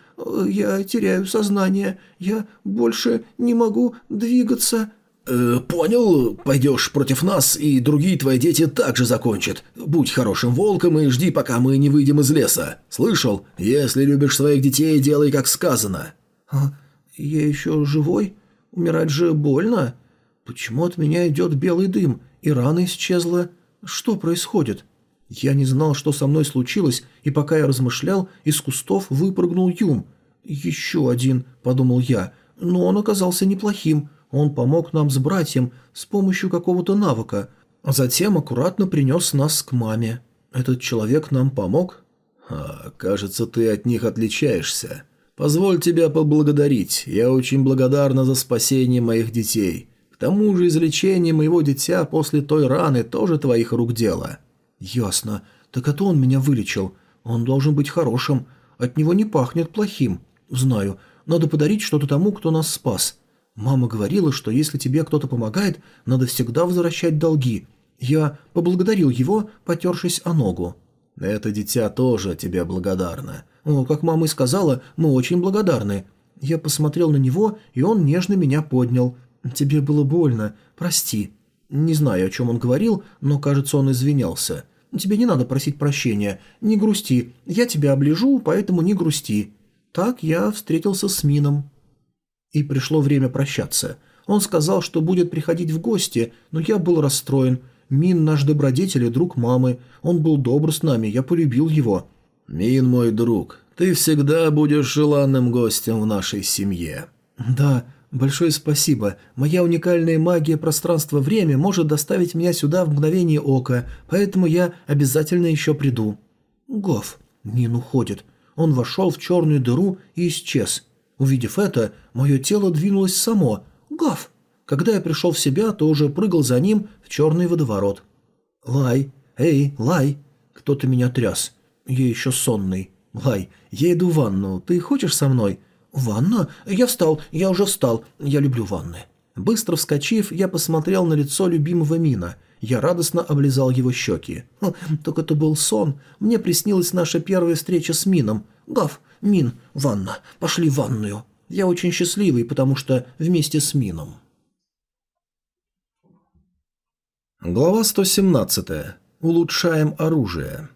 A: Я теряю сознание. Я больше не могу двигаться». Э, «Понял. Пойдешь против нас, и другие твои дети также закончат. Будь хорошим волком и жди, пока мы не выйдем из леса. Слышал? Если любишь своих детей, делай, как сказано».
B: «А я еще живой? Умирать же больно? Почему от меня идет белый дым, и рана исчезла? Что происходит?» Я не знал, что со мной случилось, и пока я размышлял, из кустов выпрыгнул Юм. «Еще один», — подумал я, — «но он оказался неплохим. Он помог нам с братьем с помощью какого-то навыка, а затем аккуратно принес нас к маме. Этот человек нам помог?»
A: «А, кажется, ты от них отличаешься. Позволь тебя поблагодарить. Я очень благодарна за спасение моих детей. К тому же излечение моего дитя после той раны тоже твоих рук дело».
B: «Ясно. Так это он меня вылечил. Он должен быть хорошим. От него не пахнет плохим. Знаю. Надо подарить что-то тому, кто нас спас. Мама говорила, что если тебе кто-то помогает, надо всегда возвращать долги. Я поблагодарил его, потершись о ногу».
A: «Это дитя тоже тебе благодарно.
B: «О, как мама и сказала, мы очень благодарны». Я посмотрел на него, и он нежно меня поднял. «Тебе было больно. Прости». Не знаю, о чем он говорил, но, кажется, он извинялся. «Тебе не надо просить прощения. Не грусти. Я тебя оближу, поэтому не грусти». Так я встретился с Мином. И пришло время прощаться. Он сказал, что будет приходить в гости, но я был расстроен. Мин наш добродетель и друг мамы. Он был добр с нами, я полюбил его.
A: «Мин, мой друг, ты всегда будешь желанным гостем в нашей семье».
B: «Да, большое спасибо. Моя уникальная магия пространства-время может доставить меня сюда в мгновение ока, поэтому я обязательно еще приду». «Гоф». Мин уходит. Он вошел в черную дыру и исчез. Увидев это, мое тело двинулось само. «Гоф». Когда я пришел в себя, то уже прыгал за ним в черный водоворот. «Лай! Эй, Лай!» Кто-то меня тряс. Я еще сонный. Лай, я иду в ванну. Ты хочешь со мной? Ванна? Я встал. Я уже встал. Я люблю ванны. Быстро вскочив, я посмотрел на лицо любимого Мина. Я радостно облизал его щеки. Только это был сон. Мне приснилась наша первая встреча с Мином. Гав, Мин, ванна. Пошли в ванную. Я очень счастливый, потому что вместе с Мином.
A: Глава 117. Улучшаем оружие.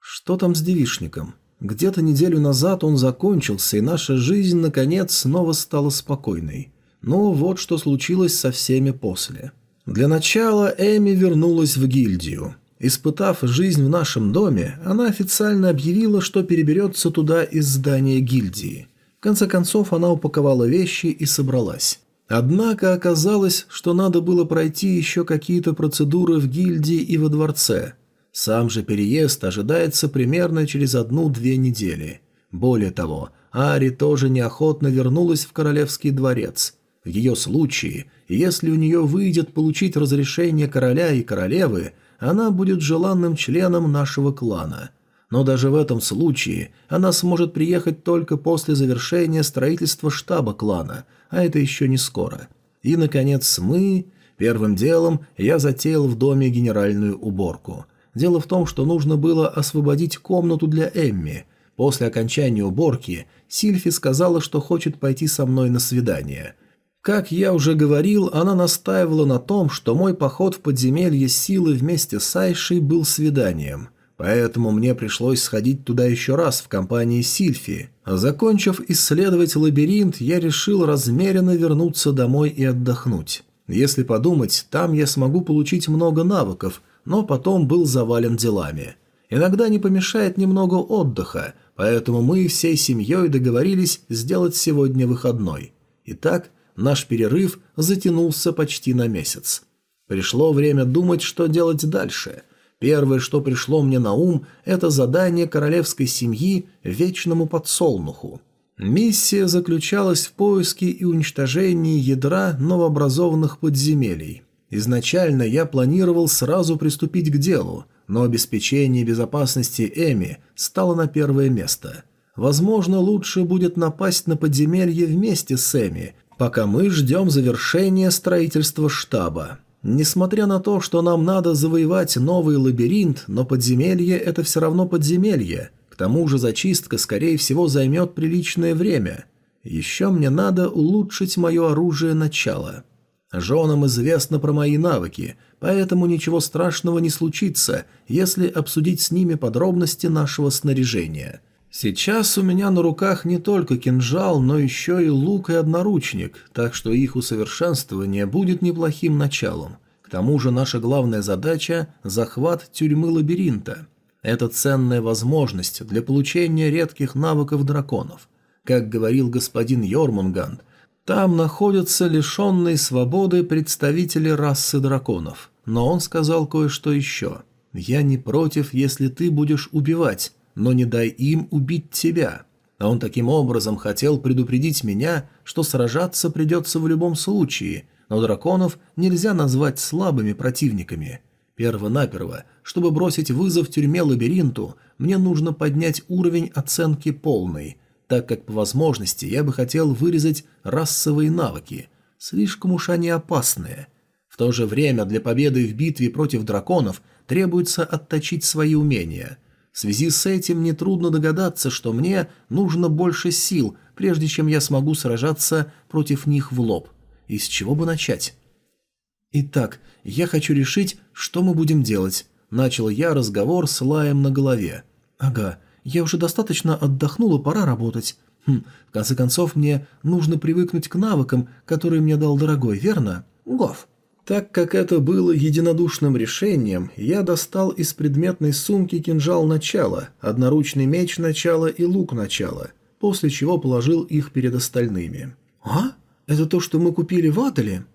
A: Что там с девишником? Где-то неделю назад он закончился, и наша жизнь, наконец, снова стала спокойной. Но вот что случилось со всеми после. Для начала Эми вернулась в гильдию. Испытав жизнь в нашем доме, она официально объявила, что переберется туда из здания гильдии. В конце концов, она упаковала вещи и собралась. Однако оказалось, что надо было пройти еще какие-то процедуры в гильдии и во дворце – сам же переезд ожидается примерно через одну-две недели. Более того, Ари тоже неохотно вернулась в королевский дворец. В ее случае, если у нее выйдет получить разрешение короля и королевы, она будет желанным членом нашего клана. Но даже в этом случае она сможет приехать только после завершения строительства штаба клана, а это еще не скоро. И, наконец, мы... Первым делом я затеял в доме генеральную уборку – Дело в том, что нужно было освободить комнату для Эмми. После окончания уборки Сильфи сказала, что хочет пойти со мной на свидание. Как я уже говорил, она настаивала на том, что мой поход в подземелье силы вместе с Айшей был свиданием. Поэтому мне пришлось сходить туда еще раз в компании Сильфи. Закончив исследовать лабиринт, я решил размеренно вернуться домой и отдохнуть. Если подумать, там я смогу получить много навыков – но потом был завален делами. Иногда не помешает немного отдыха, поэтому мы всей семьей договорились сделать сегодня выходной. Итак, наш перерыв затянулся почти на месяц. Пришло время думать, что делать дальше. Первое, что пришло мне на ум, это задание королевской семьи Вечному Подсолнуху. Миссия заключалась в поиске и уничтожении ядра новообразованных подземелий. Изначально я планировал сразу приступить к делу, но обеспечение безопасности Эми стало на первое место. Возможно, лучше будет напасть на подземелье вместе с Эми, пока мы ждем завершения строительства штаба. Несмотря на то, что нам надо завоевать новый лабиринт, но подземелье – это все равно подземелье. К тому же зачистка, скорее всего, займет приличное время. Еще мне надо улучшить мое оружие начала. Женам известно про мои навыки, поэтому ничего страшного не случится, если обсудить с ними подробности нашего снаряжения. Сейчас у меня на руках не только кинжал, но еще и лук и одноручник, так что их усовершенствование будет неплохим началом. К тому же наша главная задача – захват тюрьмы лабиринта. Это ценная возможность для получения редких навыков драконов. Как говорил господин Йормунганд, там находятся лишенные свободы представители расы драконов. Но он сказал кое-что еще. «Я не против, если ты будешь убивать, но не дай им убить тебя. А он таким образом хотел предупредить меня, что сражаться придется в любом случае, но драконов нельзя назвать слабыми противниками. Перво-наперво, чтобы бросить вызов тюрьме-лабиринту, мне нужно поднять уровень оценки полной, так как по возможности я бы хотел вырезать расовые навыки. Слишком уж они опасные. В то же время для победы в битве против драконов требуется отточить свои умения – в связи с этим нетрудно догадаться, что мне нужно больше сил, прежде чем я смогу сражаться против них в лоб. И с чего бы начать? «Итак, я хочу решить, что мы будем делать», – начал я разговор с лаем на голове. «Ага, я уже достаточно отдохнула, пора работать. Хм, в конце концов, мне нужно привыкнуть к навыкам, которые мне дал дорогой, верно? Гов». Так как это было единодушным решением, я достал из предметной сумки кинжал начала, одноручный меч начала и лук начала, после чего положил их перед остальными. «А? Это то, что мы купили в Аделе?»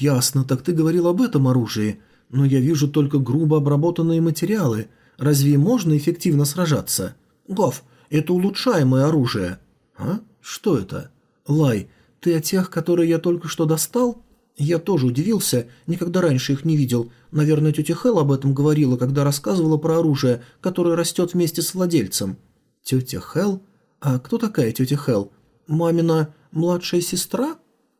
A: «Ясно, так ты говорил об этом оружии, но я вижу только грубо обработанные материалы. Разве можно эффективно сражаться?» «Гов, это улучшаемое оружие». «А? Что это?» «Лай, ты о тех, которые я только что достал?» Я тоже удивился, никогда раньше их не видел. Наверное, тетя Хел об этом говорила, когда рассказывала про оружие, которое растет вместе с владельцем. Тетя Хел? А кто такая тетя Хел? Мамина младшая сестра?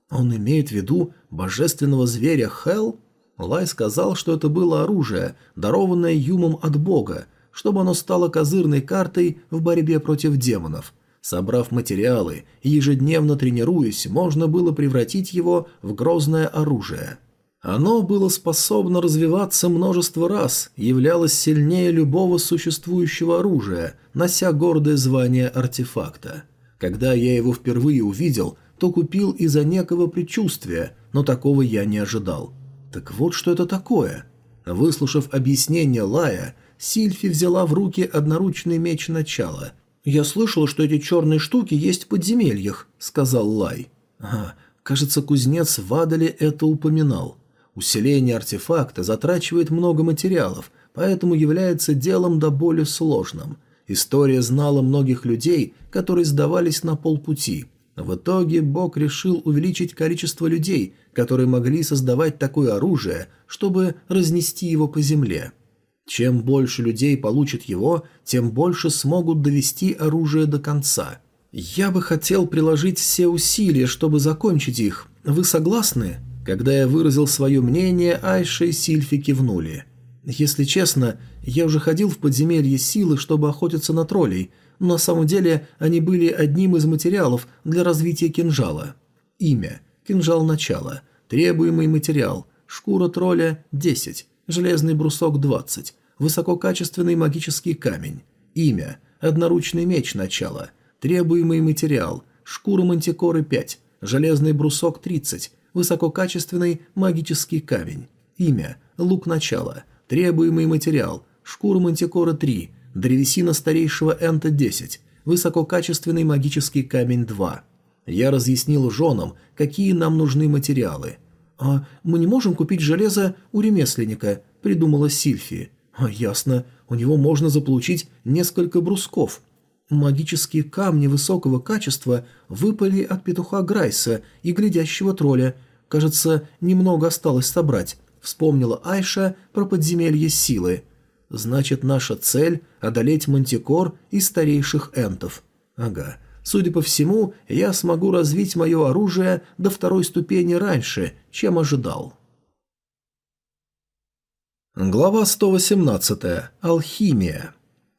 A: Он имеет в виду божественного зверя Хел? Лай сказал, что это было оружие, дарованное Юмом от бога, чтобы оно стало козырной картой в борьбе против демонов – Собрав материалы и ежедневно тренируясь, можно было превратить его в грозное оружие. Оно было способно развиваться множество раз, являлось сильнее любого существующего оружия, нося гордое звание артефакта. Когда я его впервые увидел, то купил из-за некого предчувствия, но такого я не ожидал. Так вот что это такое. Выслушав объяснение Лая, Сильфи взяла в руки одноручный меч начала – «Я слышал, что эти черные штуки есть в подземельях», — сказал Лай. «Ага, кажется, кузнец в это упоминал. Усиление артефакта затрачивает много материалов, поэтому является делом до боли сложным. История знала многих людей, которые сдавались на полпути. В итоге Бог решил увеличить количество людей, которые могли создавать такое оружие, чтобы разнести его по земле. Чем больше людей получат его, тем больше смогут довести оружие до конца. Я бы хотел приложить все усилия, чтобы закончить их. Вы согласны? Когда я выразил свое мнение, Айша и Сильфи кивнули. Если честно, я уже ходил в подземелье силы, чтобы охотиться на троллей, но на самом деле они были одним из материалов для развития кинжала. Имя. Кинжал начала. Требуемый материал. Шкура тролля – 10. Железный брусок 20. Высококачественный магический камень. Имя. Одноручный меч начала. Требуемый материал. Шкура мантикоры 5. Железный брусок 30. Высококачественный магический камень. Имя. Лук начала. Требуемый материал – шкура мантикора 3, древесина старейшего энта 10, высококачественный магический камень 2. Я разъяснил женам, какие нам нужны материалы. «А мы не можем купить железо у ремесленника», – придумала Сильфи. «А ясно, у него можно заполучить несколько брусков». Магические камни высокого качества выпали от петуха Грайса и глядящего тролля. Кажется, немного осталось собрать. Вспомнила Айша про подземелье силы. Значит, наша цель – одолеть мантикор и старейших энтов. Ага. Судя по всему, я смогу развить мое оружие до второй ступени раньше, чем ожидал. Глава 118. Алхимия.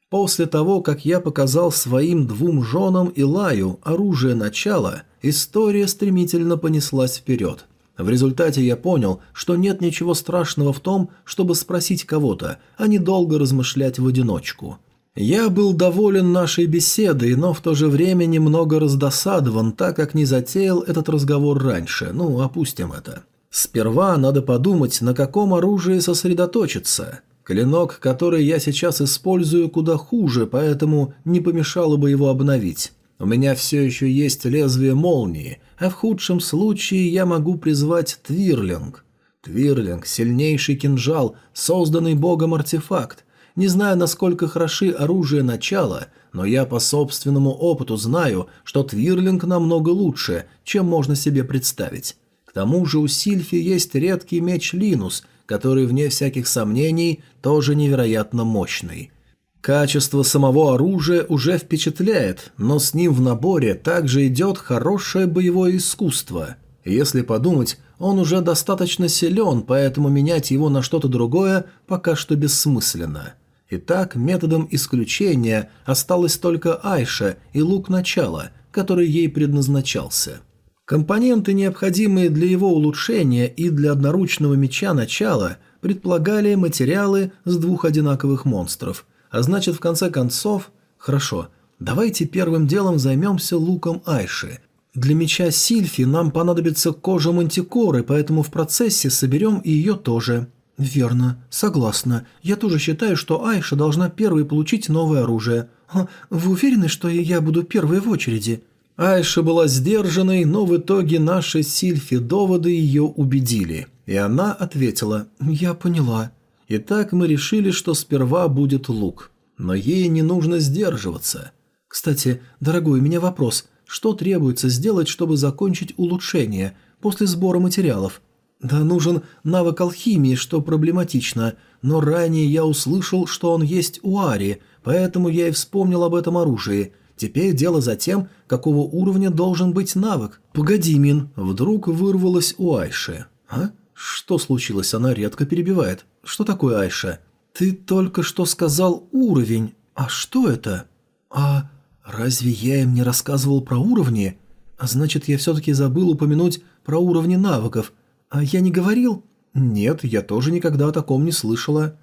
A: После того, как я показал своим двум женам и Лаю оружие начала, история стремительно понеслась вперед. В результате я понял, что нет ничего страшного в том, чтобы спросить кого-то, а не долго размышлять в одиночку. Я был доволен нашей беседой, но в то же время немного раздосадован, так как не затеял этот разговор раньше. Ну, опустим это. Сперва надо подумать, на каком оружии сосредоточиться. Клинок, который я сейчас использую, куда хуже, поэтому не помешало бы его обновить. У меня все еще есть лезвие молнии, а в худшем случае я могу призвать Твирлинг. Твирлинг – сильнейший кинжал, созданный богом артефакт. Не знаю, насколько хороши оружие начала, но я по собственному опыту знаю, что Твирлинг намного лучше, чем можно себе представить. К тому же у Сильфи есть редкий меч Линус, который, вне всяких сомнений, тоже невероятно мощный. Качество самого оружия уже впечатляет, но с ним в наборе также идет хорошее боевое искусство. Если подумать, он уже достаточно силен, поэтому менять его на что-то другое пока что бессмысленно. Итак, методом исключения осталось только Айша и лук начала, который ей предназначался. Компоненты, необходимые для его улучшения и для одноручного меча начала, предполагали материалы с двух одинаковых монстров, а значит, в конце концов... Хорошо, давайте первым делом займемся луком Айши. Для меча Сильфи нам понадобится кожа мантикоры, поэтому в процессе соберем и ее тоже. «Верно. Согласна. Я тоже считаю, что Айша должна первой получить новое оружие. А, вы уверены, что я буду первой в очереди?» Айша была сдержанной, но в итоге наши Сильфи доводы ее убедили. И она ответила «Я поняла». Итак, мы решили, что сперва будет лук. Но ей не нужно сдерживаться. Кстати, дорогой, у меня вопрос. Что требуется сделать, чтобы закончить улучшение после сбора материалов? Да нужен навык алхимии, что проблематично, но ранее я услышал, что он есть у Ари, поэтому я и вспомнил об этом оружии. Теперь дело за тем, какого уровня должен быть навык. Погоди, Мин, вдруг вырвалось у Айши. А? Что случилось? Она редко перебивает. Что такое Айша? Ты только что сказал уровень. А что это? А разве я им не рассказывал про уровни? А значит, я все-таки забыл упомянуть про уровни навыков – «А я не говорил?» «Нет, я тоже никогда о таком не слышала».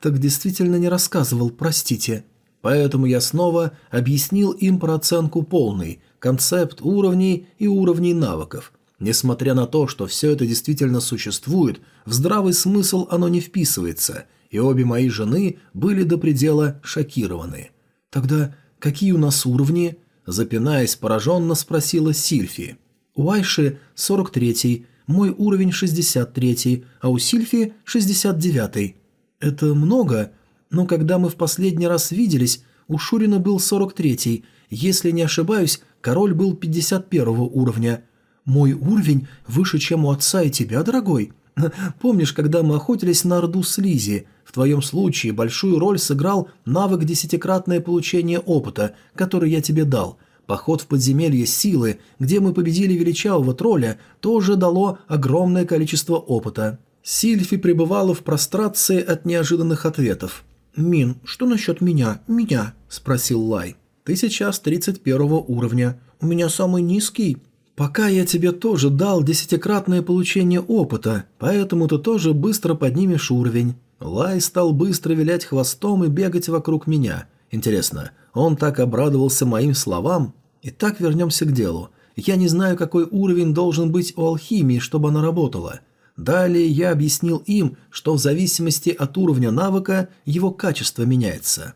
A: «Так действительно не рассказывал, простите». Поэтому я снова объяснил им про оценку полной, концепт уровней и уровней навыков. Несмотря на то, что все это действительно существует, в здравый смысл оно не вписывается, и обе мои жены были до предела шокированы. «Тогда какие у нас уровни?» Запинаясь, пораженно спросила Сильфи. «У Айши 43-й, мой уровень 63, а у Сильфи 69. Это много, но когда мы в последний раз виделись, у Шурина был 43. Если не ошибаюсь, король был 51 уровня. Мой уровень выше, чем у отца и тебя, дорогой. Помнишь, когда мы охотились на Орду Слизи? В твоем случае большую роль сыграл навык десятикратное получение опыта, который я тебе дал – Поход в подземелье силы, где мы победили величавого тролля, тоже дало огромное количество опыта. Сильфи пребывала в прострации от неожиданных ответов. «Мин, что насчет меня? Меня?» – спросил Лай. «Ты сейчас 31 уровня. У меня самый низкий». «Пока я тебе тоже дал десятикратное получение опыта, поэтому ты тоже быстро поднимешь уровень». Лай стал быстро вилять хвостом и бегать вокруг меня. Интересно, он так обрадовался моим словам. Итак, вернемся к делу. Я не знаю, какой уровень должен быть у алхимии, чтобы она работала. Далее я объяснил им, что в зависимости от уровня навыка его качество меняется.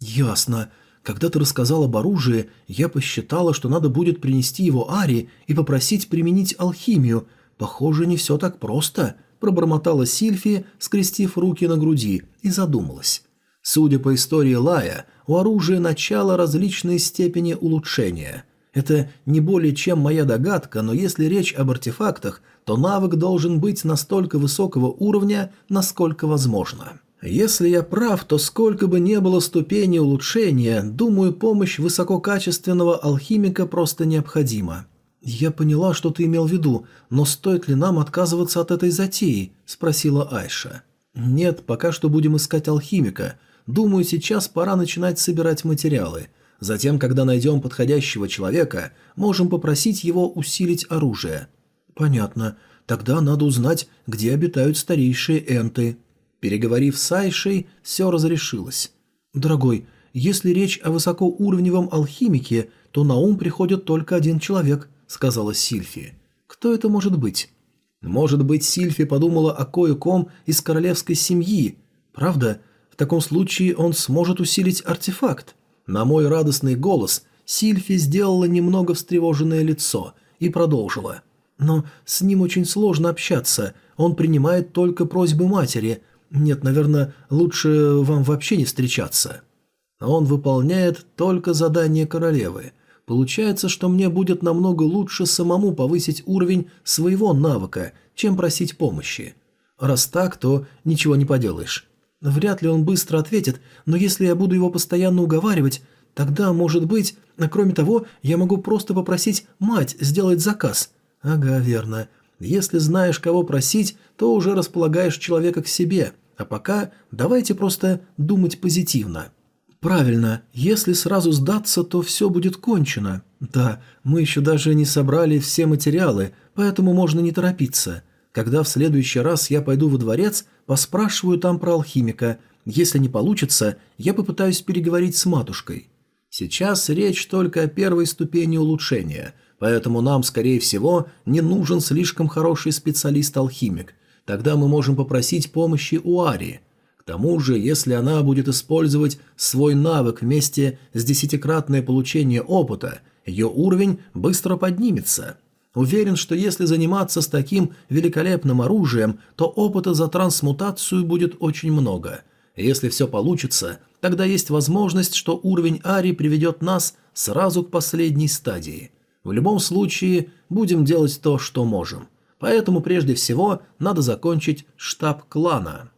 B: «Ясно. Когда ты рассказал об оружии, я посчитала, что надо будет принести его Ари и попросить применить алхимию. Похоже, не все так просто», – пробормотала Сильфи, скрестив руки на груди, и задумалась. Судя по истории Лая, у оружия начала различные степени улучшения. Это не более чем моя догадка, но если речь об артефактах, то навык должен быть настолько высокого уровня, насколько возможно. Если я прав, то сколько бы ни было ступеней улучшения, думаю, помощь высококачественного алхимика просто необходима. «Я поняла, что ты имел в виду, но стоит ли нам отказываться от этой затеи?» – спросила Айша. «Нет, пока что будем искать алхимика. Думаю, сейчас пора начинать собирать материалы. Затем, когда найдем подходящего человека, можем попросить его усилить оружие». «Понятно. Тогда надо узнать, где обитают старейшие энты». Переговорив с Айшей, все разрешилось. «Дорогой, если речь о высокоуровневом алхимике, то на ум приходит только один человек», — сказала Сильфи. «Кто это может быть?» «Может быть, Сильфи подумала о кое-ком из королевской семьи. Правда? В таком случае он сможет усилить артефакт». На мой радостный голос Сильфи сделала немного встревоженное лицо и продолжила. «Но с ним очень сложно общаться. Он принимает только просьбы матери, нет, наверное, лучше вам вообще не встречаться. Он выполняет только задание королевы. Получается, что мне будет намного лучше самому повысить уровень своего навыка, чем просить помощи. Раз так, то ничего не поделаешь. Вряд ли он быстро ответит, но если я буду его постоянно уговаривать, тогда, может быть... Кроме того, я могу просто попросить мать сделать заказ. Ага, верно. Если знаешь, кого просить, то уже располагаешь человека к себе. А пока давайте просто думать позитивно. Правильно, если сразу сдаться, то все будет кончено. Да, мы еще даже не собрали все материалы, поэтому можно не торопиться. Когда в следующий раз я пойду во дворец, поспрашиваю там про алхимика. Если не получится, я попытаюсь переговорить с матушкой. Сейчас речь только о первой ступени улучшения – поэтому нам, скорее всего, не нужен слишком хороший специалист-алхимик. Тогда мы можем попросить помощи у Ари. К тому же, если она будет использовать свой навык вместе с десятикратное получение опыта, ее уровень быстро поднимется. Уверен, что если заниматься с таким великолепным оружием, то опыта за трансмутацию будет очень много. Если все получится, тогда есть возможность, что уровень Ари приведет нас сразу к последней стадии – в любом случае, будем делать то, что можем. Поэтому прежде всего надо закончить штаб клана.